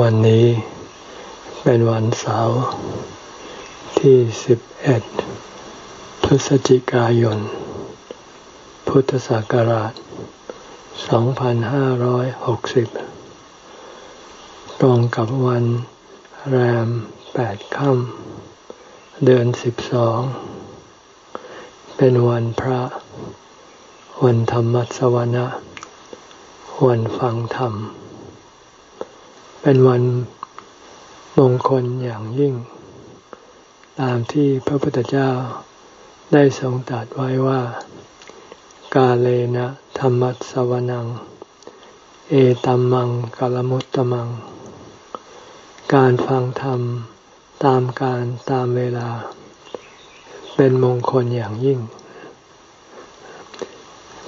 วันนี้เป็นวันเสาร์ที่ 11 พฤศจิกายน พุทธศักราช 2560 ตรงกับวันแรม 8 ค่ำเดือน 12 เป็นวันพระ วันธรรมสวนะ วันฟังธรรม เป็นวันมงคลอย่างยิ่ง ตามที่พระพุทธเจ้าได้ทรงตรัสไว้ว่า กาเลนะธรรมัสวนัง เอตัมมังกลมุตตมัง การฟังธรรมตามการตามเวลา เป็นมงคลอย่างยิ่ง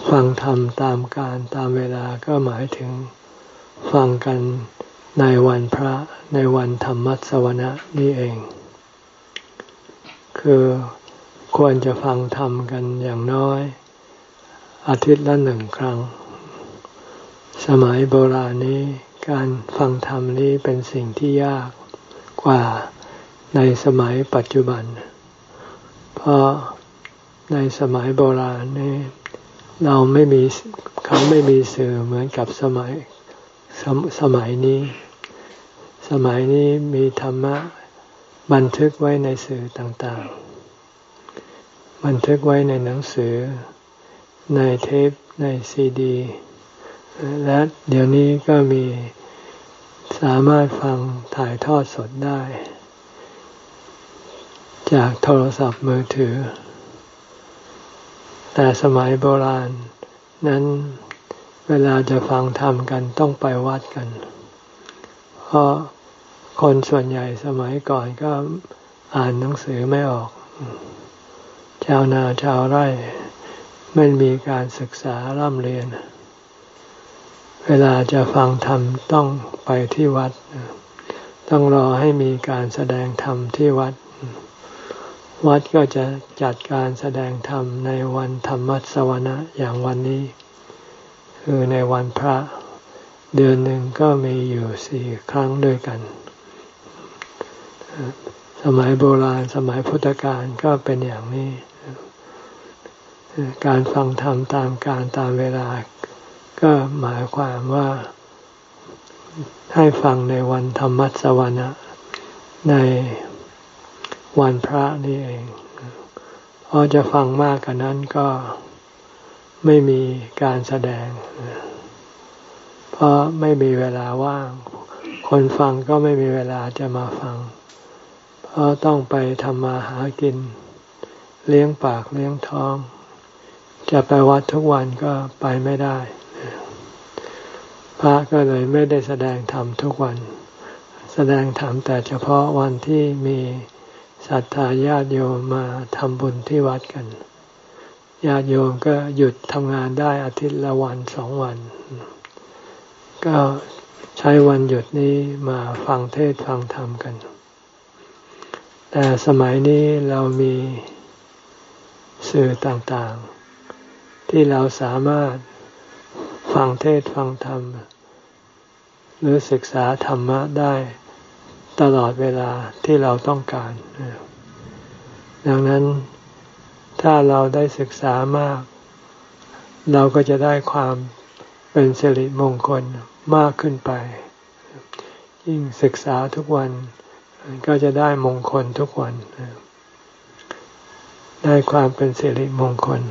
ฟังธรรมตามการตามเวลาก็หมายถึง ฟังกัน ในวันพระในวันธรรมสวนะนี่เอง คือควรจะฟังธรรมกันอย่างน้อย อาทิตย์ละหนึ่งครั้ง สมัยโบราณนี้การฟังธรรมนี้เป็นสิ่งที่ยากกว่าในสมัยปัจจุบัน เพราะในสมัยโบราณนี้เราไม่มีเขาไม่มีสื่อเหมือนกับสมัย สสมัยนี้ สมัยนี้มีธรรมะ บันทึกไว้ในสื่อต่างๆ บันทึกไว้ในหนังสือ ในเทป ในซีดี และเดี๋ยวนี้ก็มีสามารถฟังถ่ายทอดสดได้ จากโทรศัพท์มือถือ แต่สมัยโบราณนั้น เวลาจะฟังธรรมกันต้องไปวัดกัน เพราะคนส่วนใหญ่สมัยก่อนก็อ่านหนังสือไม่ออก ชาวนาชาวไร่ไม่มีการศึกษาร่ำเรียน เวลาจะฟังธรรมต้องไปที่วัด ต้องรอให้มีการแสดงธรรมที่วัด วัดก็จะจัดการแสดงธรรมในวันธรรมสวนะอย่างวันนี้ คือในวันพระเดือนหนึ่งก็มีอยู่สี่ครั้งด้วยกัน สมัยโบราณสมัยพุทธกาลก็เป็นอย่างนี้ การฟังธรรมตามการตามเวลา ก็หมายความว่าให้ฟังในวันธรรมัสวนะในวันพระนี่เองพอจะฟังมากกว่านั้นก็ ไม่มีการแสดง เพราะไม่มีเวลาว่าง คนฟังก็ไม่มีเวลาจะมาฟัง เพราะต้องไปทำมาหากิน เลี้ยงปากเลี้ยงท้อง จะไปวัดทุกวันก็ไปไม่ได้ พระก็เลยไม่ได้แสดงธรรมทุกวัน แสดงธรรมแต่เฉพาะวันที่มีศรัทธาญาติโยมมาทำบุญที่วัดกัน ญาติโยมก็หยุดทำงานได้อาทิตย์ละวันสองวัน ก็ใช้วันหยุดนี้มาฟังเทศฟังธรรมกัน แต่สมัยนี้เรามีสื่อต่างๆ ที่เราสามารถฟังเทศฟังธรรม หรือศึกษาธรรมะได้ตลอดเวลาที่เราต้องการ ดังนั้น ถ้าเราได้ศึกษามาก เราก็จะได้ความเป็นสิริมงคลมากขึ้นไป ยิ่งศึกษาทุกวันก็จะได้มงคลทุกวัน ได้ความเป็นสิริมงคล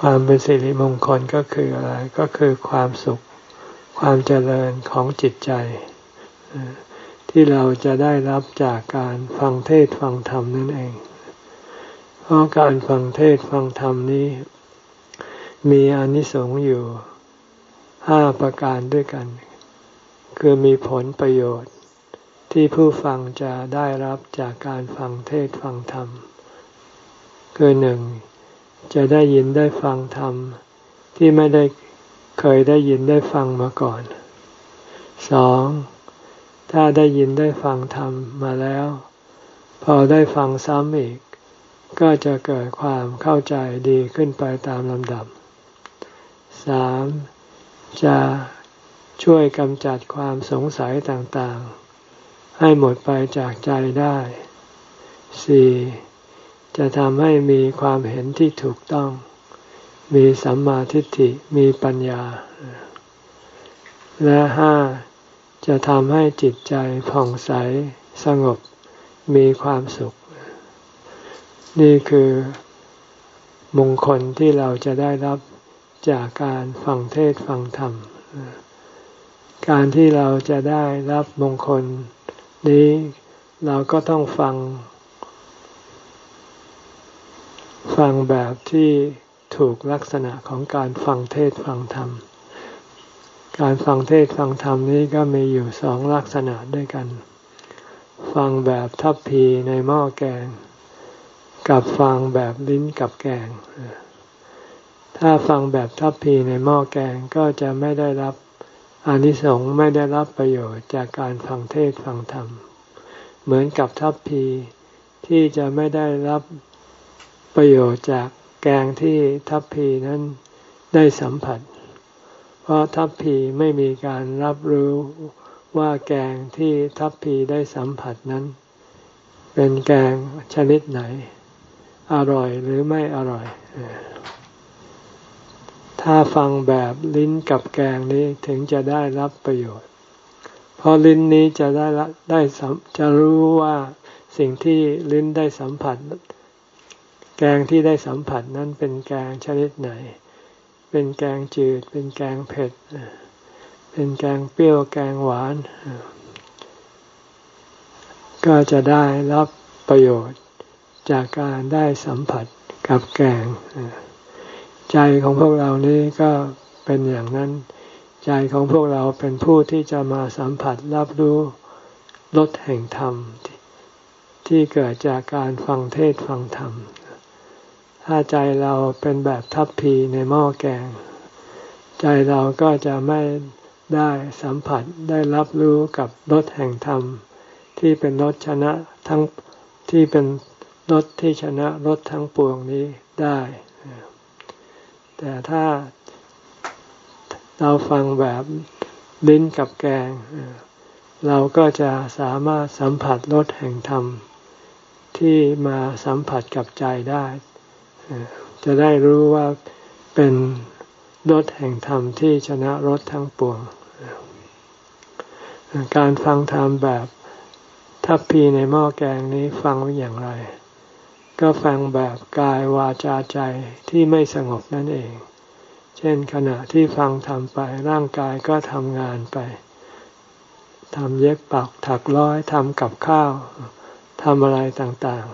ความเป็นสิริมงคลก็คืออะไรก็คือความสุข ความเจริญของจิตใจ ที่เราจะได้รับจากการฟังเทศฟังธรรมนั่นเอง เพราะการฟังเทศฟังธรรมนี้ มีอนิสงส์อยู่ห้าประการด้วยกัน คือมีผลประโยชน์ ที่ผู้ฟังจะได้รับจากการฟังเทศฟังธรรม คือหนึ่งจะได้ยินได้ฟังธรรม ที่ไม่ได้เคยได้ยินได้ฟังมาก่อนสองถ้าได้ยินได้ฟังธรรมมาแล้ว พอได้ฟังซ้ำอีก ก็จะเกิดความเข้าใจดีขึ้นไปตามลำดับสามจะช่วยกำจัดความสงสัยต่างๆ ให้หมดไปจากใจได้สี่จะทำให้มีความเห็นที่ถูกต้อง มีสัมมาทิฏฐิมีปัญญา และห้าจะทำให้จิตใจผ่องใสสงบมีความสุข นี่คือมงคลที่เราจะได้รับจากการฟังเทศฟังธรรม การที่เราจะได้รับมงคลนี้เราก็ต้องฟัง ฟังแบบที่ถูกลักษณะของการฟังเทศฟังธรรม การฟังเทศฟังธรรมนี้ก็มีอยู่สองลักษณะด้วยกัน ฟังแบบทัพพีในหม้อแกง กับฟังแบบลิ้นกับแกง ถ้าฟังแบบทัพพีในหม้อแกงก็จะไม่ได้รับอานิสงส์ไม่ได้รับประโยชน์จากการฟังเทศฟังธรรม เหมือนกับทัพพีที่จะไม่ได้รับประโยชน์จากแกงที่ทัพพีนั้นได้สัมผัส เพราะทัพพีไม่มีการรับรู้ว่าแกงที่ทัพพีได้สัมผัสนั้น เป็นแกงชนิดไหน อร่อยหรือไม่อร่อย ถ้าฟังแบบลิ้นกับแกงนี้ถึงจะได้รับประโยชน์ เพราะลิ้นนี้จะได้ได้จะรู้ว่าสิ่งที่ลิ้นได้สัมผัส แกงที่ได้สัมผัสนั้นเป็นแกงชนิดไหน เป็นแกงจืด เป็นแกงเผ็ด เป็นแกงเปรี้ยวแกงหวาน ก็จะได้รับประโยชน์ จากการได้สัมผัสกับแกงใจของพวกเรานี้ก็เป็นอย่างนั้น ใจของพวกเราเป็นผู้ที่จะมาสัมผัสรับรู้รสแห่งธรรม ที่เกิดจากการฟังเทศฟังธรรม ถ้าใจเราเป็นแบบทัพพีในหม้อแกง ใจเราก็จะไม่ได้สัมผัสได้รับรู้กับรสแห่งธรรม ที่เป็นรสชนะทั้งที่เป็น รสที่ชนะรสทั้งปวงนี้ได้ แต่ถ้าเราฟังแบบลิ้นกับแกง เราก็จะสามารถสัมผัสรสแห่งธรรม ที่มาสัมผัสกับใจได้ จะได้รู้ว่าเป็นรถแห่งธรรมที่ชนะรถทั้งปวง การฟังธรรมแบบทัพพีในหม้อแกงนี้ฟังอย่างไร ก็ฟังแบบกายวาจาใจที่ไม่สงบนั่นเอง เช่นขณะที่ฟังทำไปร่างกายก็ทำงานไปทำเย็บปักถักร้อยทำกับข้าวทำอะไรต่าง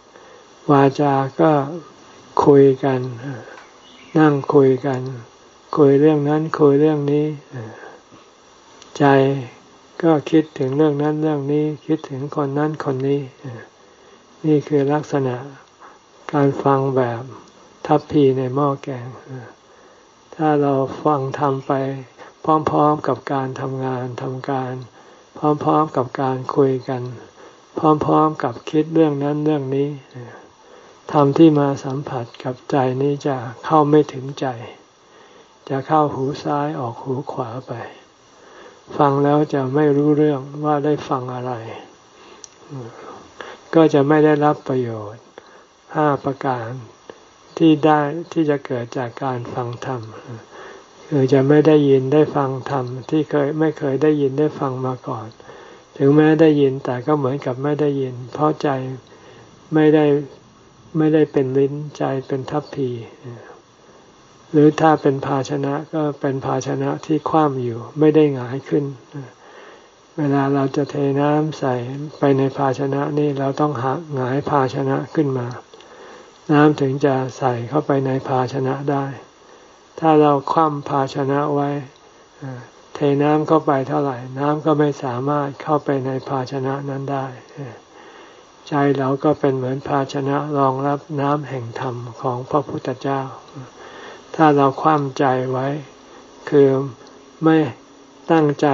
ๆ วาจาก็คุยกัน นั่งคุยกัน คุยเรื่องนั้นคุยเรื่องนี้ ใจก็คิดถึงเรื่องนั้นเรื่องนี้ คิดถึงคนนั้นคนนี้ นี่คือลักษณะการฟังแบบทัพพีในหม้อแกง ถ้าเราฟังทำไปพร้อมๆกับการทำงานทำการ พร้อมๆกับการคุยกัน พร้อมๆกับคิดเรื่องนั้นเรื่องนี้ธรรมที่มาสัมผัสกับใจนี้จะเข้าไม่ถึงใจ จะเข้าหูซ้ายออกหูขวาไป ฟังแล้วจะไม่รู้เรื่องว่าได้ฟังอะไร ก็จะไม่ได้รับประโยชน์ห้าประการที่ได้ที่จะเกิดจากการฟังธรรมคือจะไม่ได้ยินได้ฟังธรรมที่เคยไม่เคยได้ยินได้ฟังมาก่อน ถึงแม้ได้ยินแต่ก็เหมือนกับไม่ได้ยิน เพราะใจไม่ได้ไม่ได้เป็นลิ้นใจเป็นทัพพี หรือถ้าเป็นภาชนะก็เป็นภาชนะที่คว่ำอยู่ไม่ได้หงายขึ้น เวลาเราจะเทน้ำใส่ไปในภาชนะนี่เราต้องหักหงายภาชนะขึ้นมา น้ำถึงจะใส่เข้าไปในภาชนะได้ ถ้าเราคว่ำภาชนะไว้เทน้ำเข้าไปเท่าไหร่ น้ำก็ไม่สามารถเข้าไปในภาชนะนั้นได้ ใจเราก็เป็นเหมือนภาชนะรองรับน้ำแห่งธรรมของพระพุทธเจ้า ถ้าเราคว่ำใจไว้ คือไม่ตั้งใจ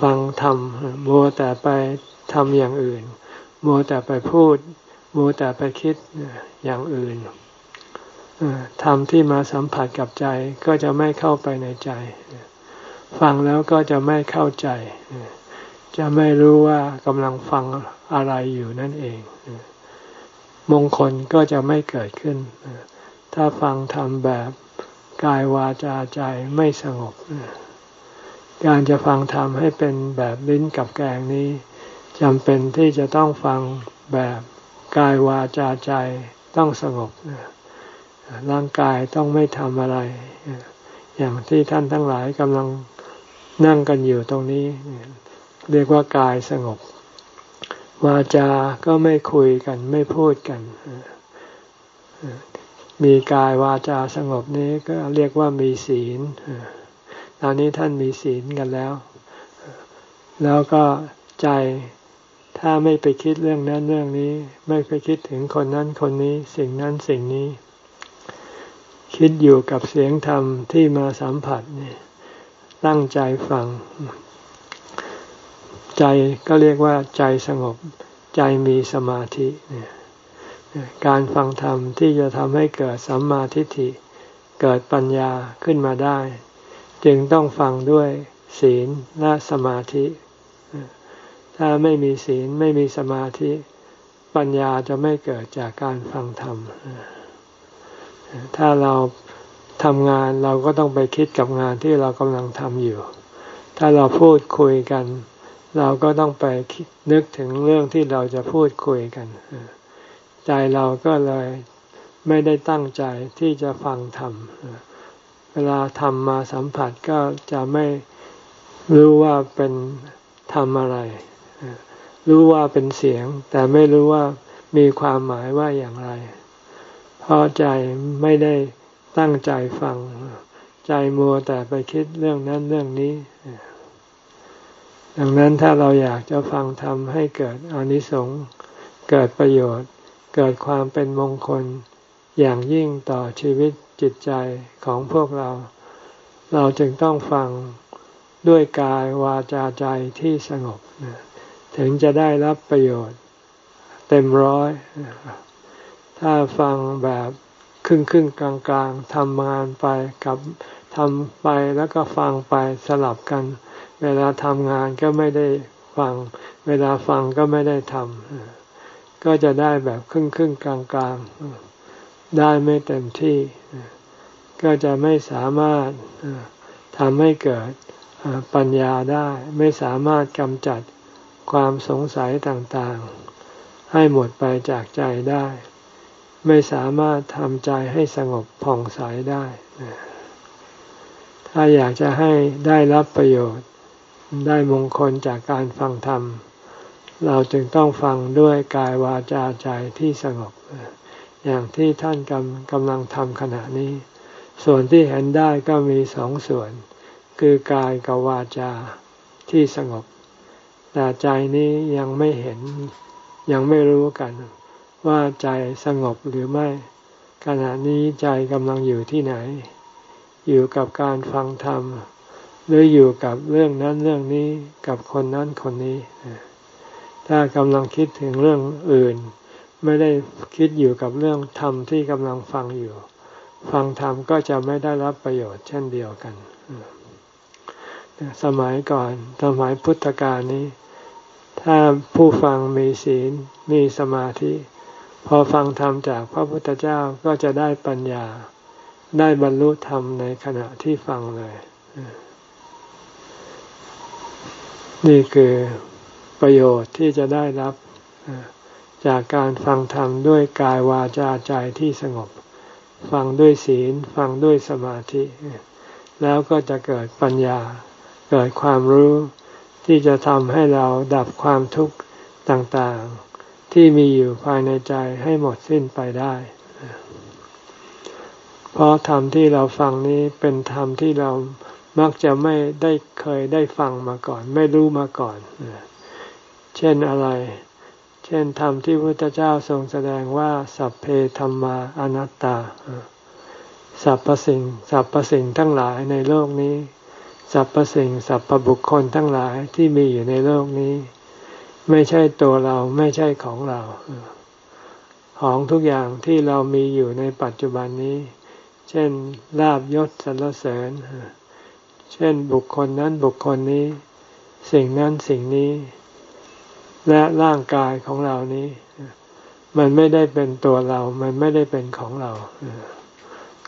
ฟังธรรมมัวแต่ไปทำอย่างอื่น มัวแต่ไปพูด มัวแต่ไปคิดอย่างอื่นธรรมที่มาสัมผัสกับใจก็จะไม่เข้าไปในใจ ฟังแล้วก็จะไม่เข้าใจ จะไม่รู้ว่ากำลังฟังอะไรอยู่นั่นเอง มงคลก็จะไม่เกิดขึ้น ถ้าฟังทำแบบกายวาจาใจไม่สงบ การจะฟังธรรมให้เป็นแบบลิ้นกับแกงนี้จำเป็นที่จะต้องฟังแบบกายวาจาใจต้องสงบร่างกายต้องไม่ทำอะไร อย่างที่ท่านทั้งหลายกำลังนั่งกันอยู่ตรงนี้ เรียกว่ากายสงบ วาจาก็ไม่คุยกันไม่พูดกัน มีกายวาจาสงบนี้ก็เรียกว่ามีศีล ตอนนี้ท่านมีศีลกันแล้ว แล้วก็ใจถ้าไม่ไปคิดเรื่องนั้นเรื่องนี้ ไม่ไปคิดถึงคนนั้นคนนี้ สิ่งนั้นสิ่งนี้ คิดอยู่กับเสียงธรรมที่มาสัมผัสเนี่ยตั้งใจฟัง ใจก็เรียกว่าใจสงบ ใจมีสมาธิเนี่ยการฟังธรรมที่จะทำให้เกิดสัมมาทิฏฐิ เกิดปัญญาขึ้นมาได้ จึงต้องฟังด้วยศีลและสมาธิ ถ้าไม่มีศีลไม่มีสมาธิ ปัญญาจะไม่เกิดจากการฟังธรรม ถ้าเราทำงานเราก็ต้องไปคิดกับงานที่เรากำลังทำอยู่ ถ้าเราพูดคุยกัน เราก็ต้องไปนึกถึงเรื่องที่เราจะพูดคุยกัน ใจเราก็เลยไม่ได้ตั้งใจที่จะฟังธรรมเลาทำมาสัมผัสก็จะไม่รู้ว่าเป็นทำอะไร รู้ว่าเป็นเสียง แต่ไม่รู้ว่ามีความหมายว่าอย่างไร เพราะใจไม่ได้ตั้งใจฟัง ใจมัวแต่ไปคิดเรื่องนั้นเรื่องนี้ ดังนั้นถ้าเราอยากจะฟังธรรมให้เกิดอนิสงส์เกิดประโยชน์ เกิดความเป็นมงคลอย่างยิ่งต่อชีวิต จิตใจของพวกเรา เราจึงต้องฟังด้วยกายวาจาใจที่สงบ ถึงจะได้รับประโยชน์ เต็มร้อย ถ้าฟังแบบครึ่งครึ่งกลางกลางทำงานไปกับทำไปแล้วก็ฟังไปสลับกัน เวลาทำงานก็ไม่ได้ฟัง เวลาฟังก็ไม่ได้ทำก็จะได้แบบครึ่งครึ่งกลางกลาง ได้ไม่เต็มที่ ก็จะไม่สามารถทำให้เกิดปัญญาได้ ไม่สามารถกำจัดความสงสัยต่างๆ ให้หมดไปจากใจได้ ไม่สามารถทำใจให้สงบผ่องใสได้ ถ้าอยากจะให้ได้รับประโยชน์ได้มงคลจากการฟังธรรม เราจึงต้องฟังด้วยกายวาจาใจที่สงบ อย่างที่ท่านกำกำลังทำขณะนี้ ส่วนที่เห็นได้ก็มีสองส่วน คือกายกับวาจาที่สงบ แต่ใจนี้ยังไม่เห็นยังไม่รู้กัน ว่าใจสงบหรือไม่ ขณะนี้ใจกำลังอยู่ที่ไหน อยู่กับการฟังธรรม หรืออยู่กับเรื่องนั้นเรื่องนี้กับคนนั้นคนนี้ ถ้ากำลังคิดถึงเรื่องอื่น ไม่ได้คิดอยู่กับเรื่องธรรมที่กำลังฟังอยู่ ฟังธรรมก็จะไม่ได้รับประโยชน์เช่นเดียวกัน สมัยก่อนสมัยพุทธกาลนี้ ถ้าผู้ฟังมีศีลมีสมาธิ พอฟังธรรมจากพระพุทธเจ้าก็จะได้ปัญญา ได้บรรลุธรรมในขณะที่ฟังเลย นี่คือประโยชน์ที่จะได้รับ จากการฟังธรรมด้วยกายวาจาใจที่สงบ ฟังด้วยศีล ฟังด้วยสมาธิ แล้วก็จะเกิดปัญญา เกิดความรู้ที่จะทำให้เราดับความทุกข์ต่างๆ ที่มีอยู่ภายในใจให้หมดสิ้นไปได้ เพราะธรรมที่เราฟังนี้เป็นธรรมที่เรามักจะไม่ได้เคยได้ฟังมาก่อน ไม่รู้มาก่อน เช่นอะไร เช่นธรรมที่พระพุทธเจ้าทรงแสดงว่า สัพเพธรรมาอนัตตาสรรพสิ่งสรรพสิ่งทั้งหลายในโลกนี้สรรพสิ่งสรรพบุคคลทั้งหลายที่มีอยู่ในโลกนี้ ไม่ใช่ตัวเราไม่ใช่ของเรา ของทุกอย่างที่เรามีอยู่ในปัจจุบันนี้ เช่นลาบยศสรรเสริญ เช่นบุคคลนั้นบุคคลนี้ สิ่งนั้นสิ่งนี้ และร่างกายของเรานี้ มันไม่ได้เป็นตัวเรา มันไม่ได้เป็นของเรา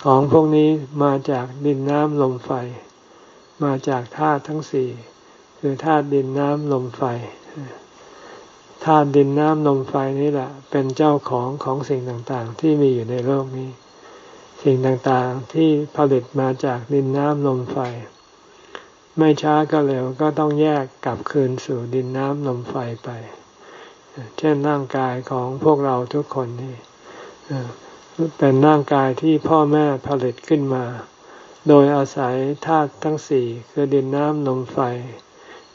ของพวกนี้มาจากดินน้ำลมไฟ มาจากธาตุทั้งสี่คือธาตุดินน้ำลมไฟธาตุดินน้ำลมไฟนี่แหละ เป็นเจ้าของของสิ่งต่างๆ ที่มีอยู่ในโลกนี้ สิ่งต่างๆที่ผลิตมาจากดินน้ำลมไฟ ไม่ช้าก็เร็วก็ต้องแยกกลับคืนสู่ดินน้ำลมไฟไป เช่นร่างกายของพวกเราทุกคนนี่เป็นร่างกายที่พ่อแม่ผลิตขึ้นมา โดยอาศัยธาตุทั้งสี่คือดินน้ำลมไฟ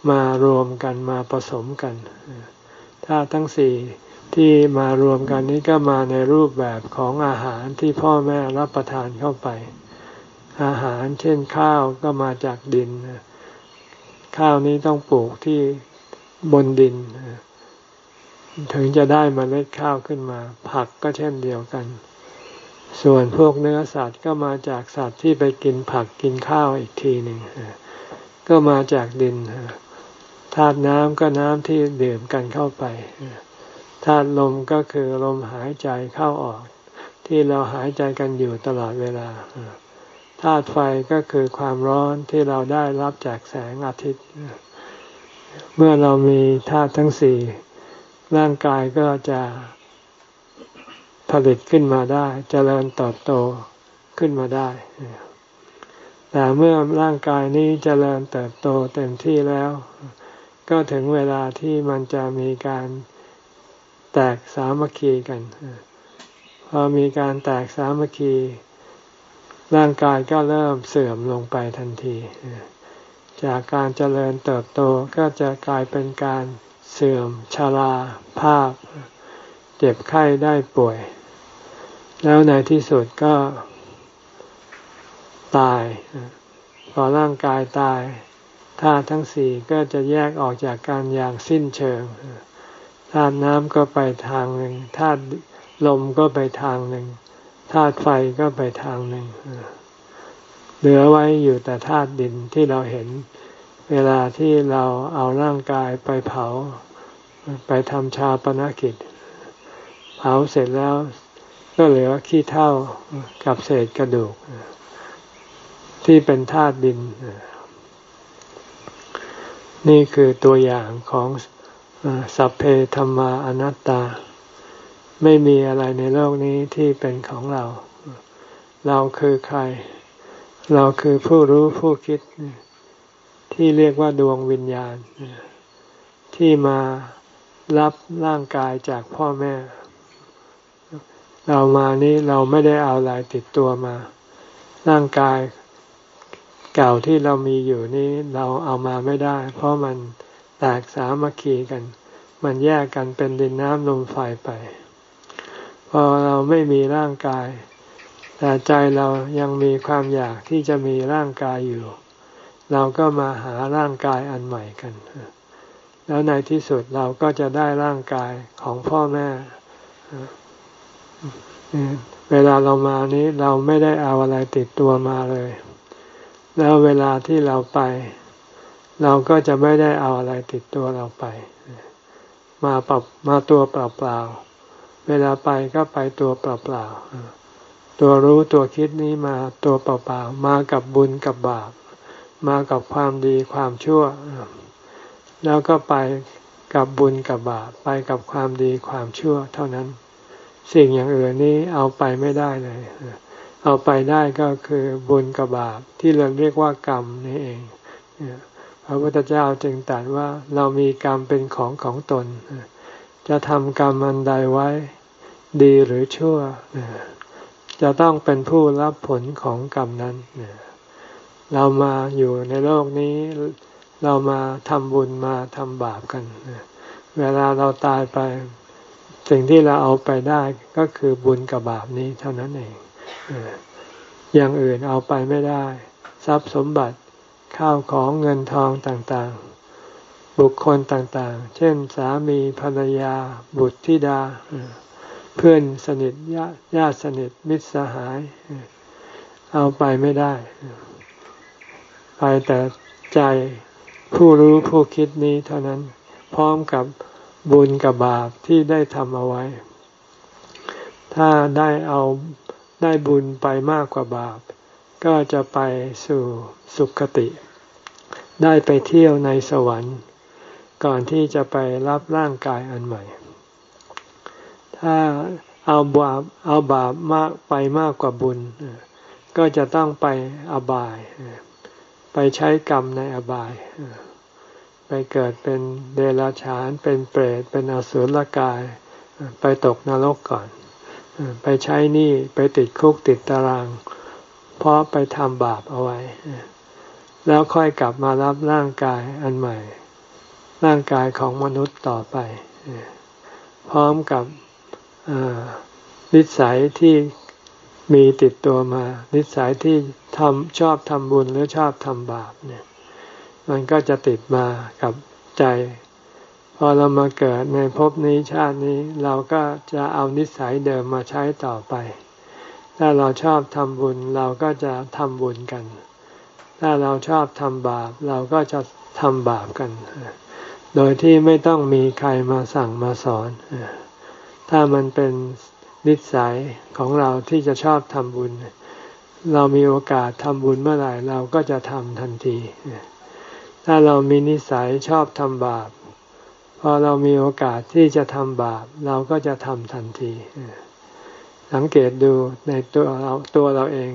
มารวมกันมาผสมกันธาตุทั้งสี่ที่มารวมกันนี้ก็มาในรูปแบบของอาหารที่พ่อแม่รับประทานเข้าไป อาหารเช่นข้าวก็มาจากดิน ข้าวนี้ต้องปลูกที่บนดิน ถึงจะได้มเมล็ดข้าวขึ้นมา ผักก็เช่นเดียวกัน ส่วนพวกเนื้อสัตว์ก็มาจากสัตว์ที่ไปกินผักกินข้าวอีกทีหนึ่งก็มาจากดินธาตุน้ำก็น้ำที่ดื่มกันเข้าไปธาตุลมก็คือลมหายใจเข้าออก ที่เราหายใจกันอยู่ตลอดเวลา ธาตุไฟก็คือความร้อนที่เราได้รับจากแสงอาทิตย์ เมื่อเรามีธาตุทั้งสี่ร่างกายก็จะผลิตขึ้นมาได้จเจริญเติบโตขึ้นมาได้ แต่เมื่อร่างกายนี้จเจริญเติบโตเต็มที่แล้ว ก็ถึงเวลาที่มันจะมีการแตกสามัคคีกัน พอมีการแตกสามัคคี ร่างกายก็เริ่มเสื่อมลงไปทันที จากการเจริญเติบโตก็จะกลายเป็นการเสื่อมชาราภาพ เจ็บไข้ได้ป่วย แล้วในที่สุดก็ตาย พอร่างกายตายธาตุทั้งสี่ก็จะแยกออกจากกันอย่างสิ้นเชิงธาตุน้ำก็ไปทางหนึ่งธาตุลมก็ไปทางหนึ่ง ธาตุไฟก็ไปทางหนึ่งเหลือไว้อยู่แต่ธาตุดินที่เราเห็น เวลาที่เราเอาร่างกายไปเผา ไปทำชาปนกิจ เผาเสร็จแล้วก็เหลือขี้เท่ากับเศษกระดูก ที่เป็นธาตุดิน นี่คือตัวอย่างของสัพเพธรรมาอนัตตา ไม่มีอะไรในโลกนี้ที่เป็นของเรา เราคือใคร เราคือผู้รู้ผู้คิด ที่เรียกว่าดวงวิญญาณ ที่มารับร่างกายจากพ่อแม่ เรามานี้เราไม่ได้เอาอะไรติดตัวมา ร่างกายเก่าที่เรามีอยู่นี้เราเอามาไม่ได้ เพราะมันแตกสามัคคีกัน มันแยกกันเป็นดินน้ำลมไฟไป อเราไม่มีร่างกาย แต่ใจเรายังมีความอยากที่จะมีร่างกายอยู่ เราก็มาหาร่างกายอันใหม่กัน แล้วในที่สุดเราก็จะได้ร่างกายของพ่อแม่เวลาเรามานี้เราไม่ได้เอาอะไรติดตัวมาเลย แล้วเวลาที่เราไป เราก็จะไม่ได้เอาอะไรติดตัวเราไป มาปรับมาตัวเปล่าๆ เวลาไปก็ไปตัวเปล่าๆตัวรู้ตัวคิดนี้มาตัวเปล่าๆมากับบุญกับบาป มากับความดีความชั่ว แล้วก็ไปกับบุญกับบาปไปกับความดีความชั่ว เท่านั้น สิ่งอย่างอื่นนี้เอาไปไม่ได้เลย เอาไปได้ก็คือบุญกับบาปที่เราเรียกว่ากรรมนี่เองพระพุทธเจ้าจึงตรัสว่าเรามีกรรมเป็นของของตน จะทำกรรมอันใดไว้ ดีหรือชั่ว จะต้องเป็นผู้รับผลของกรรมนั้น เรามาอยู่ในโลกนี้ เรามาทำบุญมาทำบาปกัน เวลาเราตายไป สิ่งที่เราเอาไปได้ก็คือบุญกับบาปนี้เท่านั้นเอง อย่างอื่นเอาไปไม่ได้ ทรัพย์สมบัติข้าวของเงินทองต่างๆ บุคคลต่างๆ เช่นสามีภรรยา บุตรธิดา เพื่อนสนิทญาญาติสนิทมิตรสหาย เอาไปไม่ได้ ไปแต่ใจผู้รู้ผู้คิดนี้เท่านั้นพร้อมกับบุญกับบาปที่ได้ทำเอาไว้ ถ้าได้เอาได้บุญไปมากกว่าบาป ก็จะไปสู่สุคติ ได้ไปเที่ยวในสวรรค์ ก่อนที่จะไปรับร่างกายอันใหม่ ถ้าเอาบาปเอาบาปมากไปมากกว่าบุญ ก็จะต้องไปอบาย ไปใช้กรรมในอบาย ไปเกิดเป็นเดรัจฉาน เป็นเปรต เป็นอสุรกาย ไปตกนรกก่อน ไปใช้หนี้ไปติดคุกติดตาราง เพราะไปทำบาปเอาไว้ แล้วค่อยกลับมารับร่างกายอันใหม่ ร่างกายของมนุษย์ต่อไป พร้อมกับนิสัยที่มีติดตัวมา นิสัยที่ทำชอบทำบุญหรือชอบทำบาปเนี่ย มันก็จะติดมากับใจ พอเรามาเกิดในภพนี้ชาตินี้เราก็จะเอานิสัยเดิมมาใช้ต่อไป ถ้าเราชอบทำบุญเราก็จะทำบุญกัน ถ้าเราชอบทำบาปเราก็จะทำบาปกัน โดยที่ไม่ต้องมีใครมาสั่งมาสอน ถ้ามันเป็นนิสัยของเราที่จะชอบทำบุญ เรามีโอกาสทำบุญเมื่อไหร่เราก็จะทำทันที ถ้าเรามีนิสัยชอบทำบาป พอเรามีโอกาสที่จะทำบาป เราก็จะทำทันที สังเกตดูในตัวเราตัวเราเอง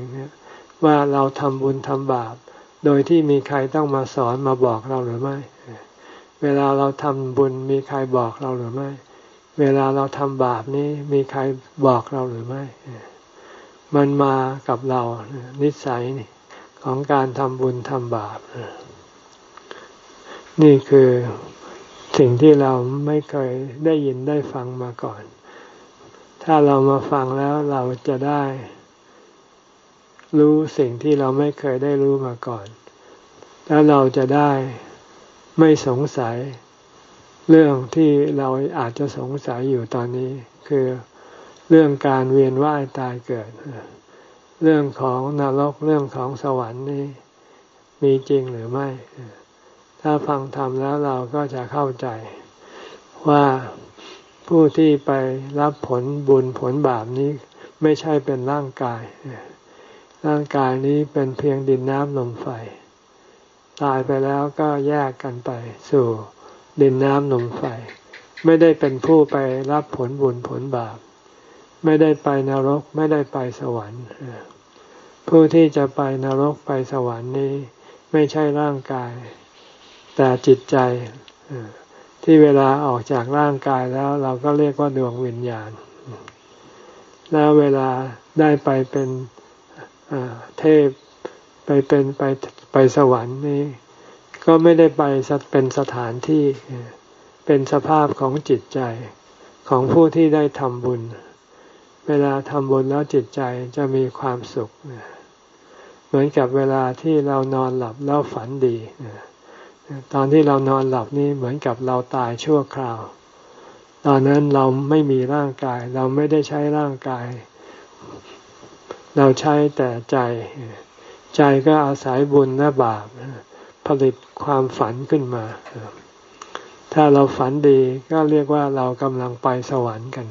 ว่าเราทำบุญทำบาป โดยที่มีใครต้องมาสอนมาบอกเราหรือไม่ เวลาเราทำบุญมีใครบอกเราหรือไม่ เวลาเราทำบาปนี้มีใครบอกเราหรือไม่ มันมากับเรานิสัยนี่ของการทำบุญทำบาป นี่คือสิ่งที่เราไม่เคยได้ยินได้ฟังมาก่อน ถ้าเรามาฟังแล้วเราจะได้ รู้สิ่งที่เราไม่เคยได้รู้มาก่อน แล้วเราจะได้ ไม่สงสัยเรื่องที่เราอาจจะสงสัยอยู่ตอนนี้ คือเรื่องการเวียนว่ายตายเกิด เรื่องของนรกเรื่องของสวรรค์นี่มีจริงหรือไม่ ถ้าฟังธรรมแล้วเราก็จะเข้าใจ ว่าผู้ที่ไปรับผลบุญผลบาปนี้ไม่ใช่เป็นร่างกาย ร่างกายนี้เป็นเพียงดินน้ำลมไฟ ตายไปแล้วก็แยกกันไป สู่ดินน้ำนมไฟ ไม่ได้เป็นผู้ไปรับผลบุญผลบาป ไม่ได้ไปนรกไม่ได้ไปสวรรค์ ผู้ที่จะไปนรกไปสวรรค์นี้ ไม่ใช่ร่างกาย แต่จิตใจที่เวลาออกจากร่างกายแล้วเราก็เรียกว่าดวงวิญญาณ แล้วเวลาได้ไปเป็นเทพไปเป็นไป ไปสวรรค์นี้ก็ไม่ได้ไปเป็นสถานที่ เป็นสภาพของจิตใจของผู้ที่ได้ทำบุญ เวลาทำบุญแล้วจิตใจจะมีความสุข เหมือนกับเวลาที่เรานอนหลับแล้วฝันดีตอนที่เรานอนหลับนี่เหมือนกับเราตายชั่วคราว ตอนนั้นเราไม่มีร่างกาย เราไม่ได้ใช้ร่างกาย เราใช้แต่ใจ ใจก็อาศัยบุญและบาปผลิตความฝันขึ้นมา ถ้าเราฝันดีก็เรียกว่าเรากำลังไปสวรรค์กัน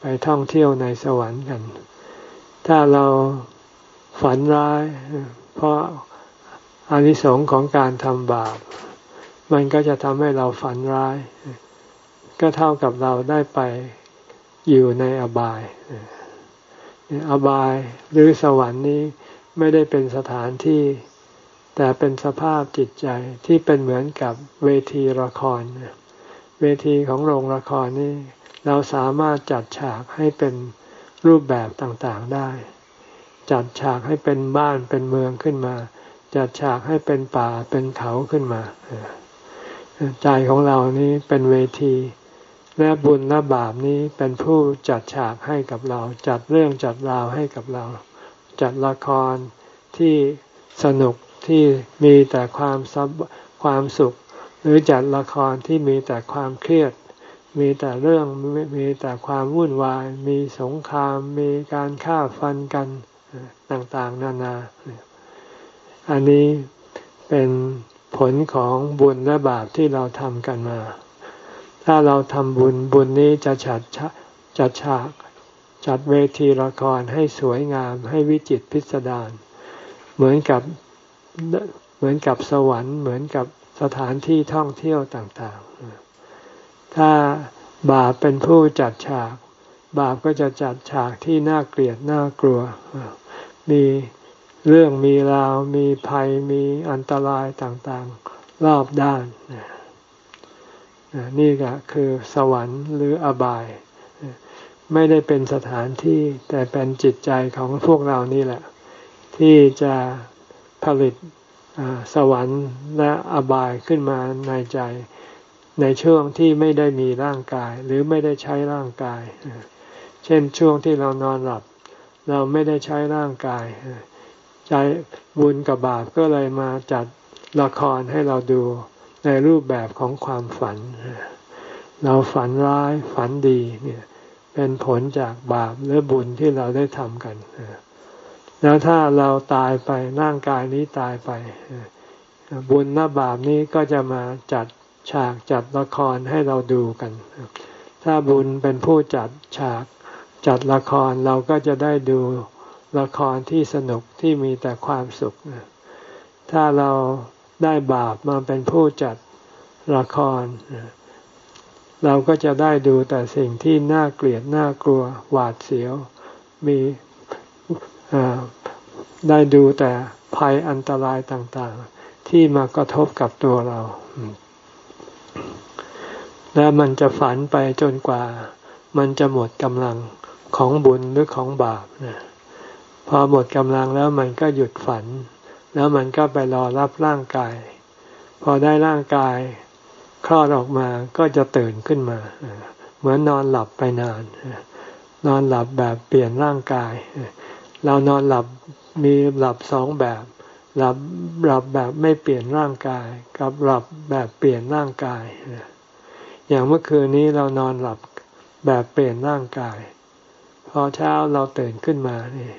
ไปท่องเที่ยวในสวรรค์กัน ถ้าเราฝันร้าย เพราะอานิสงส์ของการทำบาป มันก็จะทำให้เราฝันร้าย ก็เท่ากับเราได้ไปอยู่ในอบาย อบายหรือสวรรค์นี้ ไม่ได้เป็นสถานที่ แต่เป็นสภาพจิตใจที่เป็นเหมือนกับเวทีละคร เวทีของโรงละครนี่เราสามารถจัดฉากให้เป็นรูปแบบต่างๆได้ จัดฉากให้เป็นบ้านเป็นเมืองขึ้นมา จัดฉากให้เป็นป่าเป็นเขาขึ้นมาใจของเรานี้เป็นเวที และบุญและบาปนี้เป็นผู้จัดฉากให้กับเรา จัดเรื่องจัดราวให้กับเรา จัดละครที่สนุกที่มีแต่ความซับความสุข หรือจัดละครที่มีแต่ความเครียด มีแต่เรื่องมีแต่ความวุ่นวาย มีสงคราม มีการฆ่าฟันกันต่างๆ นานา อันนี้เป็นผลของบุญและบาปที่เราทำกันมา ถ้าเราทำบุญบุญนี้จะจัดจัดฉาก จัดเวทีละครให้สวยงามให้วิจิตพิสดารเหมือนกับเหมือนกับสวรรค์เหมือนกับสถานที่ท่องเที่ยวต่างๆ ถ้าบาปเป็นผู้จัดฉาก บาปก็จะจัดฉากที่น่าเกลียดน่ากลัว มีเรื่องมีราวมีภัยมีอันตรายต่างๆ รอบด้าน นี่ก็คือสวรรค์หรืออบาย ไม่ได้เป็นสถานที่แต่เป็นจิตใจของพวกเรานี่แหละ ที่จะผลิตสวรรค์และอบายขึ้นมาในใจ ในช่วงที่ไม่ได้มีร่างกายหรือไม่ได้ใช้ร่างกาย เช่นช่วงที่เรานอนหลับ เราไม่ได้ใช้ร่างกาย ใจบุญกับบาปก็เลยมาจัดละครให้เราดูในรูปแบบของความฝัน เราฝันร้ายฝันดีเนี่ย เป็นผลจากบาปหรือบุญที่เราได้ทำกันแล้วถ้าเราตายไปร่างกายนี้ตายไป บุญและบาปนี้ก็จะมาจัดฉากจัดละครให้เราดูกัน ถ้าบุญเป็นผู้จัดฉากจัดละครเราก็จะได้ดูละครที่สนุกที่มีแต่ความสุข ถ้าเราได้บาปมาเป็นผู้จัดละคร เราก็จะได้ดูแต่สิ่งที่น่าเกลียดน่ากลัวหวาดเสียว มีได้ดูแต่ภัยอันตรายต่างๆ ที่มากระทบกับตัวเรา และมันจะฝันไปจนกว่า มันจะหมดกำลังของบุญหรือของบาปนะพอหมดกำลังแล้วมันก็หยุดฝัน แล้วมันก็ไปรอรับร่างกาย พอได้ร่างกาย คลอดออกมาก็จะตื่นขึ้นมา เหมือนนอนหลับไปนาน นอนหลับแบบเปลี่ยนร่างกาย เรานอนหลับมีหลับสองแบบ หลับหลับแบบไม่เปลี่ยนร่างกาย กับหลับแบบเปลี่ยนร่างกาย อย่างเมื่อคืนนี้เรานอนหลับแบบเปลี่ยนร่างกาย พอเช้าเราตื่นขึ้นมาเนี่ย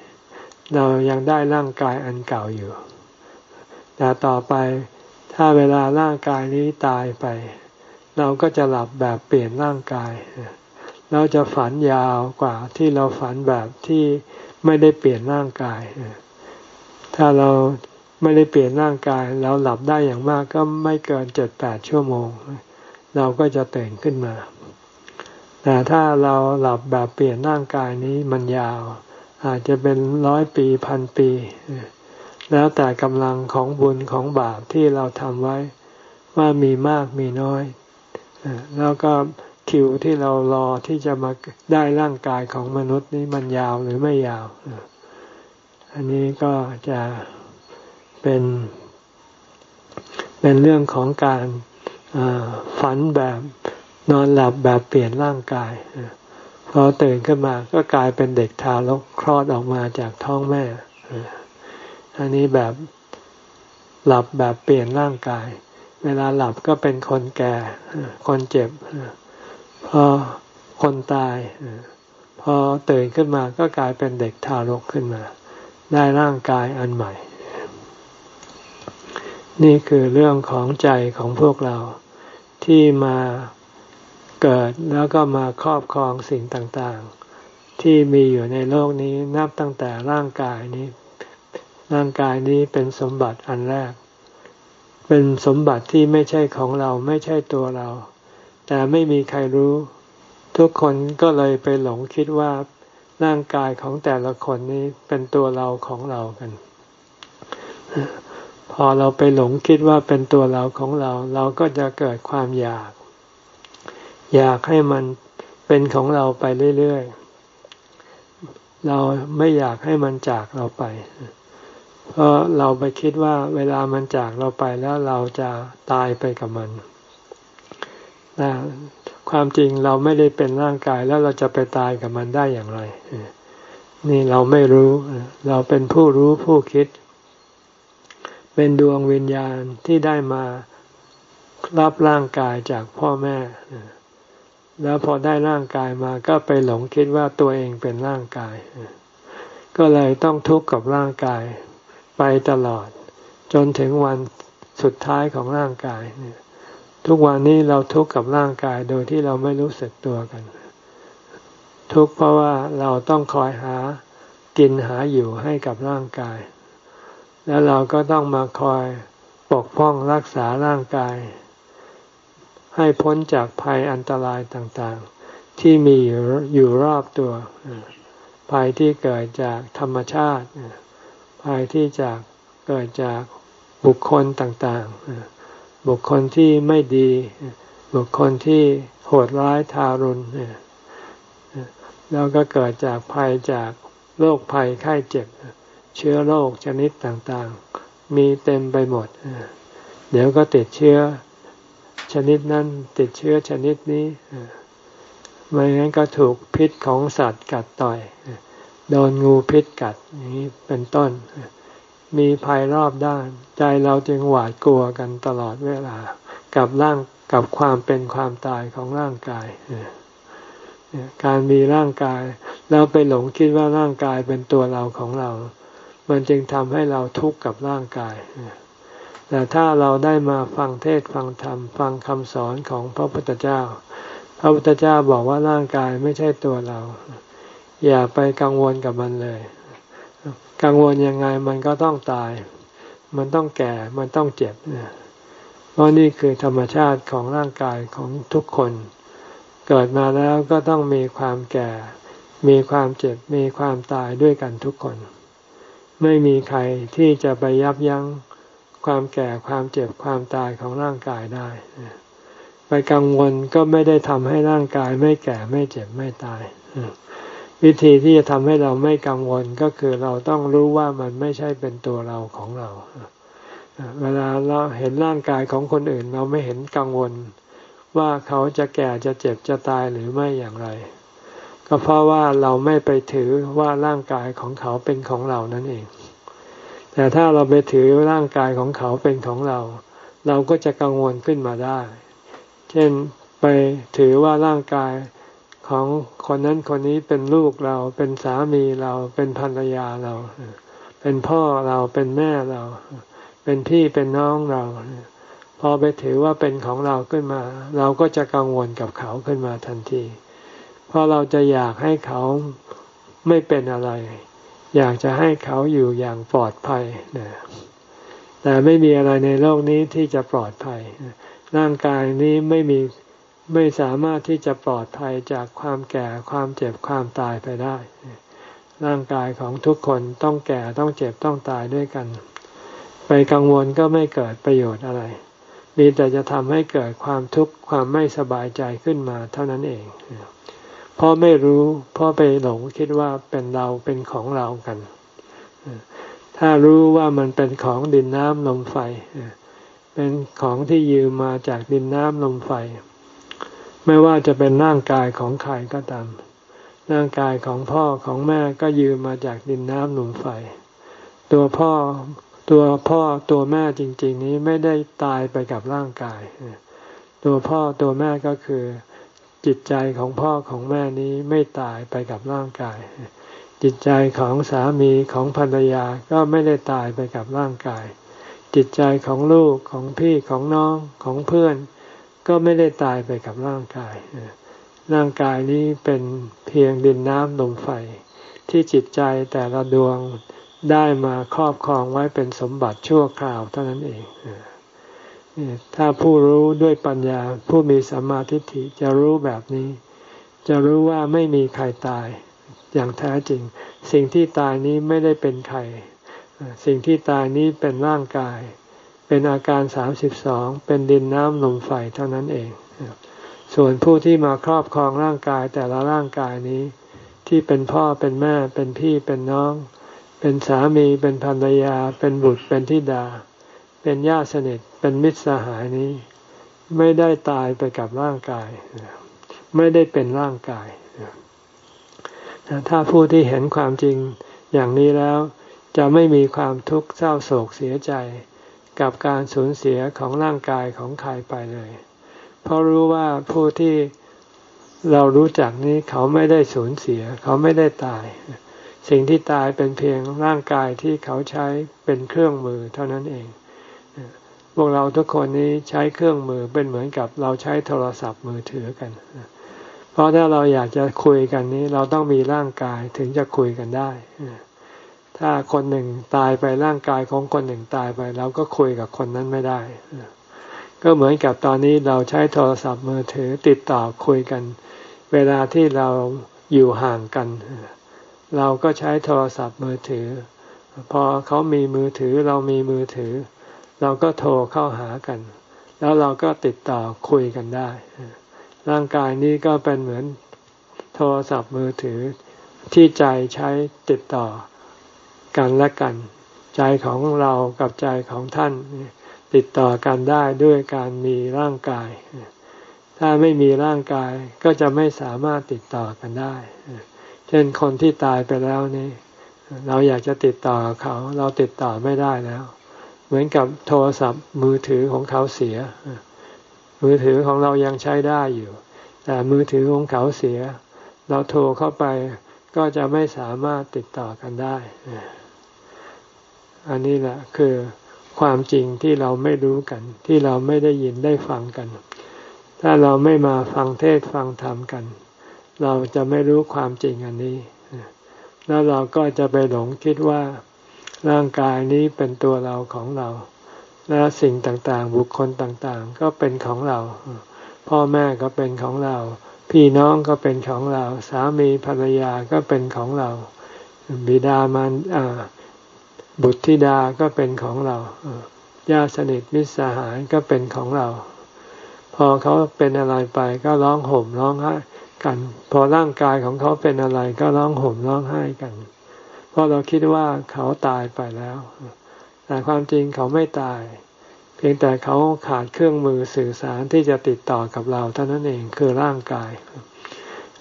เรายังได้ร่างกายอันเก่าอยู่ แต่ต่อไป ถ้าเวลาร่างกายนี้ตายไป เราก็จะหลับแบบเปลี่ยนร่างกาย เราจะฝันยาวกว่าที่เราฝันแบบที่ไม่ได้เปลี่ยนร่างกาย ถ้าเราไม่ได้เปลี่ยนร่างกาย เราหลับได้อย่างมากก็ไม่เกินเจ็ดแปดชั่วโมง เราก็จะตื่นขึ้นมา แต่ถ้าเราหลับแบบเปลี่ยนร่างกายนี้มันยาว อาจจะเป็นร้อยปีพันปี แล้วแต่กำลังของบุญของบาปที่เราทำไว้ว่ามีมากมีน้อยแล้วก็คิวที่เรารอที่จะมาได้ร่างกายของมนุษย์นี้มันยาวหรือไม่ยาว อันนี้ก็จะเป็น เป็นเรื่องของการฝันแบบนอนหลับแบบเปลี่ยนร่างกายพอตื่นขึ้นมาก็กลายเป็นเด็กทารกคลอดออกมาจากท้องแม่ อันนี้แบบหลับแบบเปลี่ยนร่างกาย เวลาหลับก็เป็นคนแก่ คนเจ็บ พอคนตาย พอตื่นขึ้นมาก็กลายเป็นเด็กทารกขึ้นมา ได้ร่างกายอันใหม่ นี่คือเรื่องของใจของพวกเราที่มาเกิดแล้วก็มาครอบครองสิ่งต่างๆ ที่มีอยู่ในโลกนี้นับตั้งแต่ร่างกายนี้ ร่างกายนี้เป็นสมบัติอันแรก เป็นสมบัติที่ไม่ใช่ของเราไม่ใช่ตัวเรา แต่ไม่มีใครรู้ ทุกคนก็เลยไปหลงคิดว่าร่างกายของแต่ละคนนี้เป็นตัวเราของเรากัน พอเราไปหลงคิดว่าเป็นตัวเราของเรา เราก็จะเกิดความอยาก อยากให้มันเป็นของเราไปเรื่อยๆเราไม่อยากให้มันจากเราไป เพราะเราไปคิดว่าเวลามันจากเราไปแล้วเราจะตายไปกับมันแต่ความจริงเราไม่ได้เป็นร่างกายแล้วเราจะไปตายกับมันได้อย่างไร นี่เราไม่รู้ เราเป็นผู้รู้ผู้คิด เป็นดวงวิญญาณที่ได้มารับร่างกายจากพ่อแม่ แล้วพอได้ร่างกายมาก็ไปหลงคิดว่าตัวเองเป็นร่างกาย ก็เลยต้องทุกข์กับร่างกาย ไปตลอด จนถึงวันสุดท้ายของร่างกายเนี่ยทุกวันนี้เราทุกข์กับร่างกายโดยที่เราไม่รู้สึกตัวกัน ทุกข์เพราะว่าเราต้องคอยหากินหาอยู่ให้กับร่างกาย แล้วเราก็ต้องมาคอยปกป้องรักษาร่างกาย ให้พ้นจากภัยอันตรายต่างๆ ที่มีอยู่รอบตัว ภัยที่เกิดจากธรรมชาติ ภัยที่จากเกิดจากบุคคลต่างๆ บุคคลที่ไม่ดี บุคคลที่โหดร้ายทารุณแล้วก็เกิดจากภัยจากโรคภัยไข้เจ็บ เชื้อโรคชนิดต่างๆ มีเต็มไปหมด เดี๋ยวก็ติดเชื้อชนิดนั้นติดเชื้อชนิดนี้ไม่งั้นก็ถูกพิษของสัตว์กัดต่อย โดนงูพิษกัดอย่างนี้เป็นต้น มีภัยรอบด้าน ใจเราจึงหวาดกลัวกันตลอดเวลา กับร่างกับความเป็นความตายของร่างกายการมีร่างกายแล้วไปหลงคิดว่าร่างกายเป็นตัวเราของเรา มันจึงทำให้เราทุกข์กับร่างกาย แต่ถ้าเราได้มาฟังเทศฟังธรรม ฟังคำสอนของพระพุทธเจ้า พระพุทธเจ้าบอกว่าร่างกายไม่ใช่ตัวเรา อย่าไปกังวลกับมันเลย กังวลยังไงมันก็ต้องตาย มันต้องแก่ มันต้องเจ็บเพราะนี่คือธรรมชาติของร่างกายของทุกคน เกิดมาแล้วก็ต้องมีความแก่ มีความเจ็บ มีความตายด้วยกันทุกคน ไม่มีใครที่จะไปยับยั้งความแก่ความเจ็บความตายของร่างกายได้ไปกังวลก็ไม่ได้ทำให้ร่างกายไม่แก่ไม่เจ็บไม่ตาย วิธีที่จะทำให้เราไม่กังวลก็คือเราต้องรู้ว่ามันไม่ใช่เป็นตัวเราของเรา เวลาเราเห็นร่างกายของคนอื่น เราไม่เห็นกังวล ว่าเขาจะแก่จะเจ็บจะตายหรือไม่อย่างไร ก็เพราะว่าเราไม่ไปถือว่าร่างกายของเขาเป็นของเรานั่นเอง แต่ถ้าเราไปถือร่างกายของเขาเป็นของเรา เราก็จะกังวลขึ้นมาได้ เช่นไปถือว่าร่างกาย ของคนนั้นคนนี้เป็นลูกเราเป็นสามีเราเป็นภรรยาเรา เป็นพ่อเราเป็นแม่เรา เป็นพี่เป็นน้องเรา พอไปถือว่าเป็นของเราขึ้นมา เราก็จะกังวลกับเขาขึ้นมาทันทีเพราะเราจะอยากให้เขาไม่เป็นอะไร อยากจะให้เขาอยู่อย่างปลอดภัยนะแต่ไม่มีอะไรในโลกนี้ที่จะปลอดภัยร่างกายนี้ไม่มี ไม่สามารถที่จะปลอดภัยจากความแก่ความเจ็บความตายไปได้ ร่างกายของทุกคนต้องแก่ต้องเจ็บต้องตายด้วยกัน ไปกังวลก็ไม่เกิดประโยชน์อะไร มีแต่จะทำให้เกิดความทุกข์ความไม่สบายใจขึ้นมาเท่านั้นเองเพราะไม่รู้เพราะไปหลงคิดว่าเป็นเราเป็นของเรากัน ถ้ารู้ว่ามันเป็นของดินน้ำลมไฟ เป็นของที่ยืมมาจากดินน้ำลมไฟ ไม่ว่าจะเป็นร่างกายของใครก็ตาม ร่างกายของพ่อของแม่ก็ยืมมาจากดินน้ำลมไฟ ตัวพ่อตัวพ่อตัวแม่จริง ๆ นี้ไม่ได้ตายไปกับร่างกาย ตัวพ่อตัวแม่ก็คือจิตใจของพ่อของแม่นี้ไม่ตายไปกับร่างกาย จิตใจของสามีของภรรยาก็ไม่ได้ตายไปกับร่างกาย จิตใจของลูกของพี่ของน้องของเพื่อน ก็ไม่ได้ตายไปกับร่างกาย ร่างกายนี้เป็นเพียงดินน้ำลมไฟ ที่จิตใจแต่ละดวงได้มาครอบครองไว้เป็นสมบัติชั่วคราวเท่านั้นเอง ถ้าผู้รู้ด้วยปัญญาผู้มีสัมมาทิฏฐิจะรู้แบบนี้ จะรู้ว่าไม่มีใครตายอย่างแท้จริง สิ่งที่ตายนี้ไม่ได้เป็นใคร สิ่งที่ตายนี้เป็นร่างกาย เป็นอาการสามสิบสองเป็นดินน้ำลมไฟเท่านั้นเอง ส่วนผู้ที่มาครอบครองร่างกายแต่ละร่างกายนี้ ที่เป็นพ่อเป็นแม่เป็นพี่เป็นน้อง เป็นสามีเป็นภรรยา เป็นบุตรเป็นธิดา เป็นญาติสนิทเป็นมิตรสหายนี้ ไม่ได้ตายไปกับร่างกาย ไม่ได้เป็นร่างกายถ้าผู้ที่เห็นความจริงอย่างนี้แล้ว จะไม่มีความทุกข์เศร้าโศกเสียใจ กับการสูญเสียของร่างกายของใครไปเลย เพราะรู้ว่าผู้ที่เรารู้จักนี้เขาไม่ได้สูญเสีย เขาไม่ได้ตาย สิ่งที่ตายเป็นเพียงร่างกายที่เขาใช้เป็นเครื่องมือเท่านั้นเองพวกเราทุกคนนี้ใช้เครื่องมือเป็นเหมือนกับเราใช้โทรศัพท์มือถือกัน เพราะถ้าเราอยากจะคุยกันนี้ เราต้องมีร่างกายถึงจะคุยกันได้ ถ้าคนหนึ่งตายไปร่างกายของคนหนึ่งตายไปเราก็คุยกับคนนั้นไม่ได้ ก็เหมือนกับตอนนี้เราใช้โทรศัพท์มือถือติดต่อคุยกัน เวลาที่เราอยู่ห่างกัน เราก็ใช้โทรศัพท์มือถือ พอเขามีมือถือเรามีมือถือ เราก็โทรเข้าหากัน แล้วเราก็ติดต่อคุยกันได้ ร่างกายนี้ก็เป็นเหมือนโทรศัพท์มือถือที่ใจใช้ติดต่อ กันและกัน ใจของเรากับใจของท่าน ติดต่อกันได้ด้วยการมีร่างกาย ถ้าไม่มีร่างกายก็จะไม่สามารถติดต่อกันได้ เช่นคนที่ตายไปแล้วนี่ เราอยากจะติดต่อเขาเราติดต่อไม่ได้แล้ว เหมือนกับโทรศัพท์มือถือของเขาเสีย มือถือของเรายังใช้ได้อยู่ แต่มือถือของเขาเสีย เราโทรเข้าไปก็จะไม่สามารถติดต่อกันได้ อันนี้แหละคือความจริงที่เราไม่รู้กัน ที่เราไม่ได้ยินได้ฟังกัน ถ้าเราไม่มาฟังเทศฟังธรรมกัน เราจะไม่รู้ความจริงอันนี้ แล้วเราก็จะไปหลงคิดว่าร่างกายนี้เป็นตัวเราของเรา และสิ่งต่างๆ บุคคลต่างๆ ก็เป็นของเรา พ่อแม่ก็เป็นของเรา พี่น้องก็เป็นของเรา สามีภรรยาก็เป็นของเรา บิดามัน บุตรธิดาก็เป็นของเราญาติสนิทมิตรสหายก็เป็นของเรา พอเขาเป็นอะไรไปก็ร้องห่มร้องไห้กัน พอร่างกายของเขาเป็นอะไรก็ร้องห่มร้องไห้กัน เพราะเราคิดว่าเขาตายไปแล้ว แต่ความจริงเขาไม่ตาย เพียงแต่เขาขาดเครื่องมือสื่อสารที่จะติดต่อกับเราเท่านั้นเองคือร่างกาย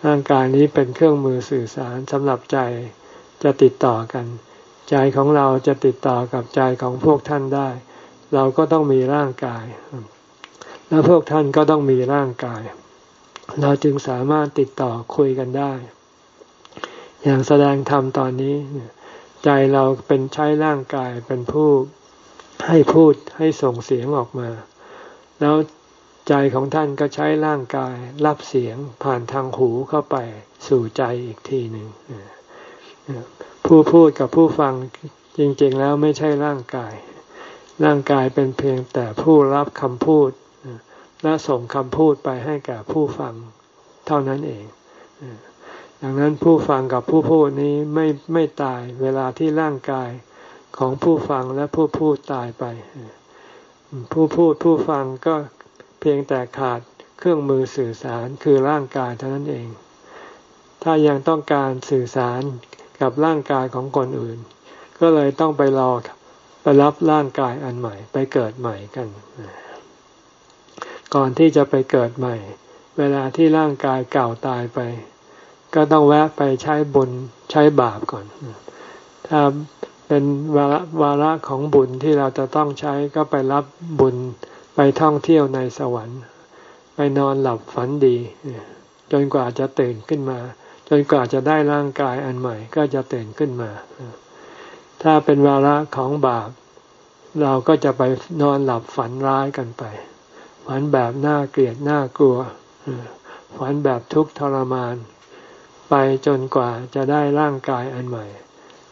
ร่างกายนี้เป็นเครื่องมือสื่อสารสำหรับใจจะติดต่อกัน ใจของเราจะติดต่อกับใจของพวกท่านได้ เราก็ต้องมีร่างกาย แล้วพวกท่านก็ต้องมีร่างกาย เราจึงสามารถติดต่อคุยกันได้ อย่างแสดงธรรมตอนนี้ ใจเราเป็นใช้ร่างกายเป็นผู้ให้พูดให้ส่งเสียงออกมา แล้วใจของท่านก็ใช้ร่างกายรับเสียงผ่านทางหูเข้าไปสู่ใจอีกทีหนึ่ง ผู้พูดกับผู้ฟังจริง ๆ แล้วไม่ใช่ร่างกาย ร่างกายเป็นเพียงแต่ผู้รับคำพูด และส่งคำพูดไปให้แก่ผู้ฟังเท่านั้นเอง ดังนั้นผู้ฟังกับผู้พูดนี้ไม่ไม่ตายเวลาที่ร่างกายของผู้ฟังและผู้พูดตายไป ผู้พูดผู้ฟังก็เพียงแต่ขาดเครื่องมือสื่อสารคือร่างกายเท่านั้นเอง ถ้ายังต้องการสื่อสาร กับร่างกายของคนอื่น ก็เลยต้องไปรอไปรับร่างกายอันใหม่ ไปเกิดใหม่กัน ก่อนที่จะไปเกิดใหม่ เวลาที่ร่างกายเก่าตายไป ก็ต้องแวะไปใช้บุญใช้บาปก่อน ถ้าเป็นวาระวาระของบุญที่เราจะต้องใช้ก็ไปรับบุญไปท่องเที่ยวในสวรรค์ ไปนอนหลับฝันดี จนกว่าจะตื่นขึ้นมา จนกว่าจะได้ร่างกายอันใหม่ก็จะตื่นขึ้นมา ถ้าเป็นวาระของบาป เราก็จะไปนอนหลับฝันร้ายกันไปฝันแบบน่าเกลียดน่ากลัวฝันแบบทุกข์ทรมาน ไปจนกว่าจะได้ร่างกายอันใหม่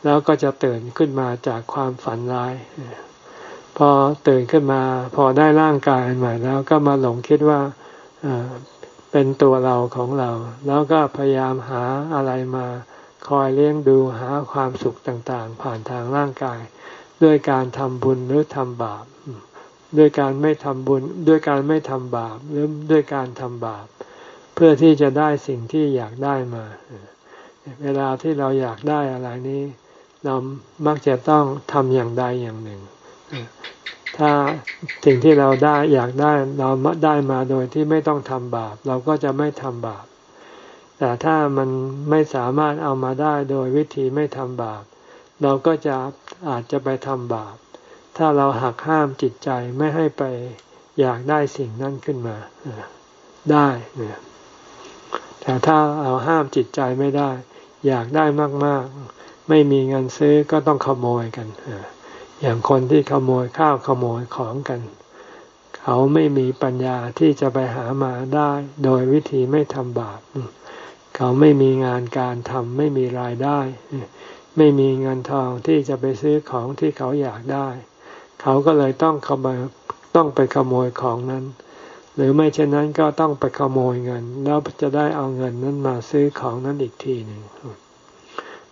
แล้วก็จะตื่นขึ้นมาจากความฝันร้ายพอตื่นขึ้นมา พอได้ร่างกายอันใหม่แล้วก็มาหลงคิดว่า เป็นตัวเราของเรา แล้วก็พยายามหาอะไรมาคอยเลี้ยงดูหาความสุขต่างๆ ผ่านทางร่างกาย ด้วยการทำบุญหรือทำบาป ด้วยการไม่ทำบุญ ด้วยการไม่ทำบาปหรือด้วยการทำบาป เพื่อที่จะได้สิ่งที่อยากได้มา เวลาที่เราอยากได้อะไรนี้ เรามักจะต้องทำอย่างใดอย่างหนึ่ง ถ้าสิ่งที่เราได้อยากได้เราได้มาโดยที่ไม่ต้องทำบาป เราก็จะไม่ทำบาป แต่ถ้ามันไม่สามารถเอามาได้โดยวิธีไม่ทำบาป เราก็จะอาจจะไปทำบาป ถ้าเราหักห้ามจิตใจไม่ให้ไปอยากได้สิ่งนั้นขึ้นมาได้แต่ถ้าเราห้ามจิตใจไม่ได้ อยากได้มาก ๆ ไม่มีเงินซื้อก็ต้องขโมยกัน อย่างคนที่ขโมยข้าวขโมยของกัน เขาไม่มีปัญญาที่จะไปหามาได้โดยวิธีไม่ทำบาปเขาไม่มีงานการทำไม่มีรายได้ ไม่มีเงินทองที่จะไปซื้อของที่เขาอยากได้ เขาก็เลยต้องขโมยต้องไปขโมยของนั้น หรือไม่เช่นนั้นก็ต้องไปขโมยเงิน แล้วจะได้เอาเงินนั้นมาซื้อของนั้นอีกทีหนึ่ง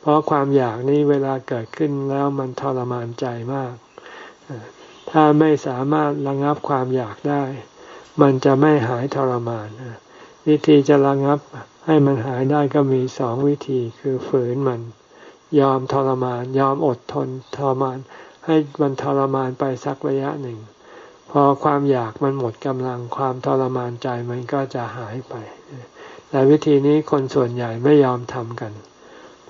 ราะความอยากนี้เวลาเกิดขึ้นแล้วมันทรมานใจมาก ถ้าไม่สามารถระงับความอยากได้ มันจะไม่หายทรมาน วิธีจะระงับให้มันหายได้ก็มีสองวิธีคือฝืนมัน ยอมทรมาน ยอมอดทนทรมาน ให้มันทรมานไปสักระยะหนึ่ง พอความอยากมันหมดกำลังความทรมานใจมันก็จะหายไป แต่วิธีนี้คนส่วนใหญ่ไม่ยอมทำกัน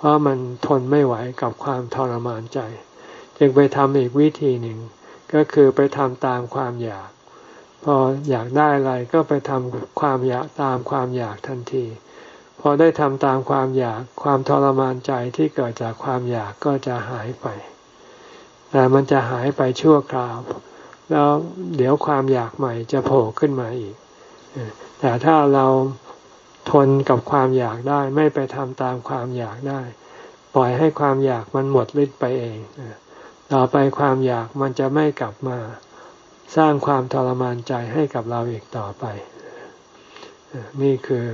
เพราะมันทนไม่ไหวกับความทรมานใจ จึงไปทำอีกวิธีหนึ่ง ก็คือไปทำตามความอยาก พออยากได้อะไรก็ไปทำความอยากตามความอยากทันที พอได้ทำตามความอยากความทรมานใจที่เกิดจากความอยากก็จะหายไป แต่มันจะหายไปชั่วคราว แล้วเดี๋ยวความอยากใหม่จะโผล่ขึ้นมาอีก แต่ถ้าเรา ทนกับความอยากได้ ไม่ไปทำตามความอยากได้ ปล่อยให้ความอยากมันหมดฤทธิ์ไปเองต่อไปความอยากมันจะไม่กลับมา สร้างความทรมานใจให้กับเราอีกต่อไป นี่คือ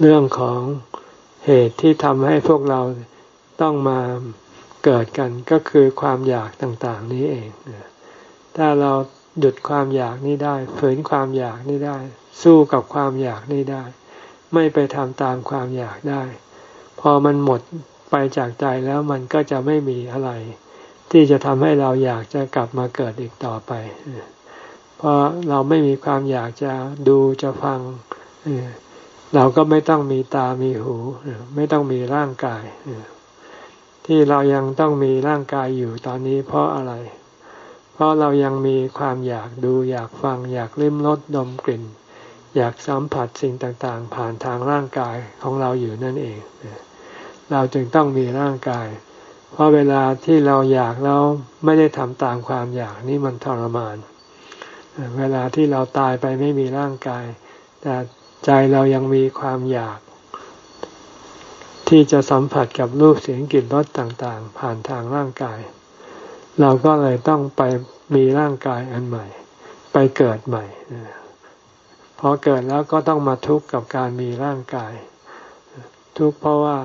เรื่องของเหตุที่ทำให้พวกเราต้องมาเกิดกันก็คือความอยากต่าง ๆ นี้เองถ้าเราหยุดความอยากนี้ได้ฝืนความอยากนี้ได้ สู้กับความอยากนี้ได้ ไม่ไปทำตามความอยากได้ พอมันหมดไปจากใจแล้วมันก็จะไม่มีอะไร ที่จะทำให้เราอยากจะกลับมาเกิดอีกต่อไป เพราะเราไม่มีความอยากจะดูจะฟังเราก็ไม่ต้องมีตามีหู ไม่ต้องมีร่างกาย ที่เรายังต้องมีร่างกายอยู่ตอนนี้เพราะอะไร เพราะเรายังมีความอยากดูอยากฟังอยากลิ้มรสดมกลิ่น อยากสัมผัสสิ่งต่างๆ ผ่านทางร่างกายของเราอยู่นั่นเอง เราจึงต้องมีร่างกาย เพราะเวลาที่เราอยากแล้วไม่ได้ทำตามความอยากนี่มันทรมาน เวลาที่เราตายไปไม่มีร่างกาย แต่ใจเรายังมีความอยาก ที่จะสัมผัสกับรูปเสียงกลิ่นรสต่างๆ ผ่านทางร่างกาย เราก็เลยต้องไปมีร่างกายอันใหม่ ไปเกิดใหม่ อเกิดแล้วก็ต้องมาทุกข์กับการมีร่างกาย ทุกข์เพราะว่า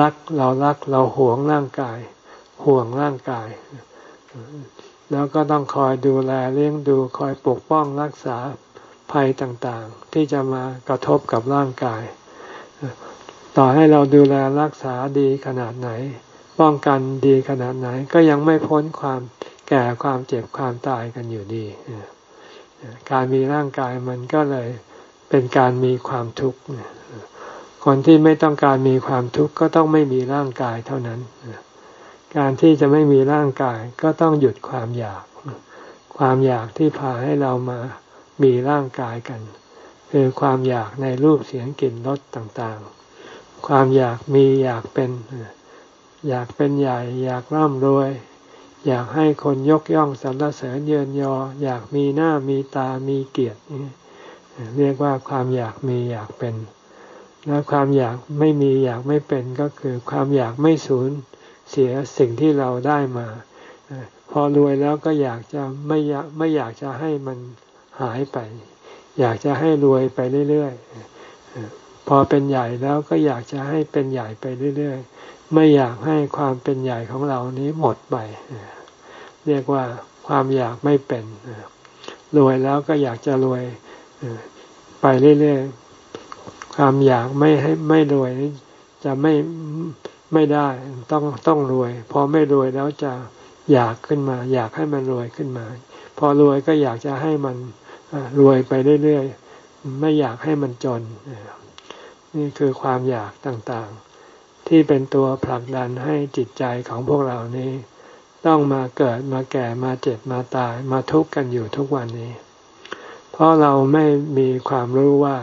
รักเรารักเราหวงร่างกาย ห่วงร่างกาย แล้วก็ต้องคอยดูแลเลี้ยงดูคอยปกป้องรักษาภัยต่างๆ ที่จะมากระทบกับร่างกาย ต่อให้เราดูแลรักษาดีขนาดไหน ป้องกันดีขนาดไหนก็ยังไม่พ้นความแก่ความเจ็บความตายกันอยู่ดี การมีร่างกายมันก็เลยเป็นการมีความทุกข์คนที่ไม่ต้องการมีความทุกข์ก็ต้องไม่มีร่างกายเท่านั้น การที่จะไม่มีร่างกายก็ต้องหยุดความอยาก ความอยากที่พาให้เรามามีร่างกายกัน คือความอยากในรูปเสียงกลิ่นรสต่างๆ ความอยากมีอยากเป็น อยากเป็นใหญ่ อยากร่ำรวย อยากให้คนยกย่องสรรเสริญเยินยอ อยากมีหน้ามีตามีเกียรติเรียกว่าความอยากมีอยากเป็น แล้วความอยากไม่มีอยากไม่เป็นก็คือความอยากไม่สูญเสียสิ่งที่เราได้มา พอรวยแล้วก็อยากจะไม่อยากไม่อยากจะให้มันหายไป อยากจะให้รวยไปเรื่อยๆ พอเป็นใหญ่แล้วก็อยากจะให้เป็นใหญ่ไปเรื่อยๆ ไม่อยากให้ความเป็นใหญ่ของเรานี้หมดไป เรียกว่าความอยากไม่เป็นรวยแล้วก็อยากจะรวยไปเรื่อยๆ ความอยากไม่ให้ไม่รวยจะไม่ไม่ได้ต้องต้องรวย พอไม่รวยแล้วจะอยากขึ้นมา อยากให้มันรวยขึ้นมา พอรวยก็อยากจะให้มันรวยไปเรื่อยๆ ไม่อยากให้มันจน นี่คือความอยากต่างๆ ที่เป็นตัวผลักดันให้จิตใจของพวกเรานี้ ต้องมาเกิดมาแก่มาเจ็บมาตายมาทุกข์กันอยู่ทุกวันนี้ เพราะเราไม่มีความรู้ว่า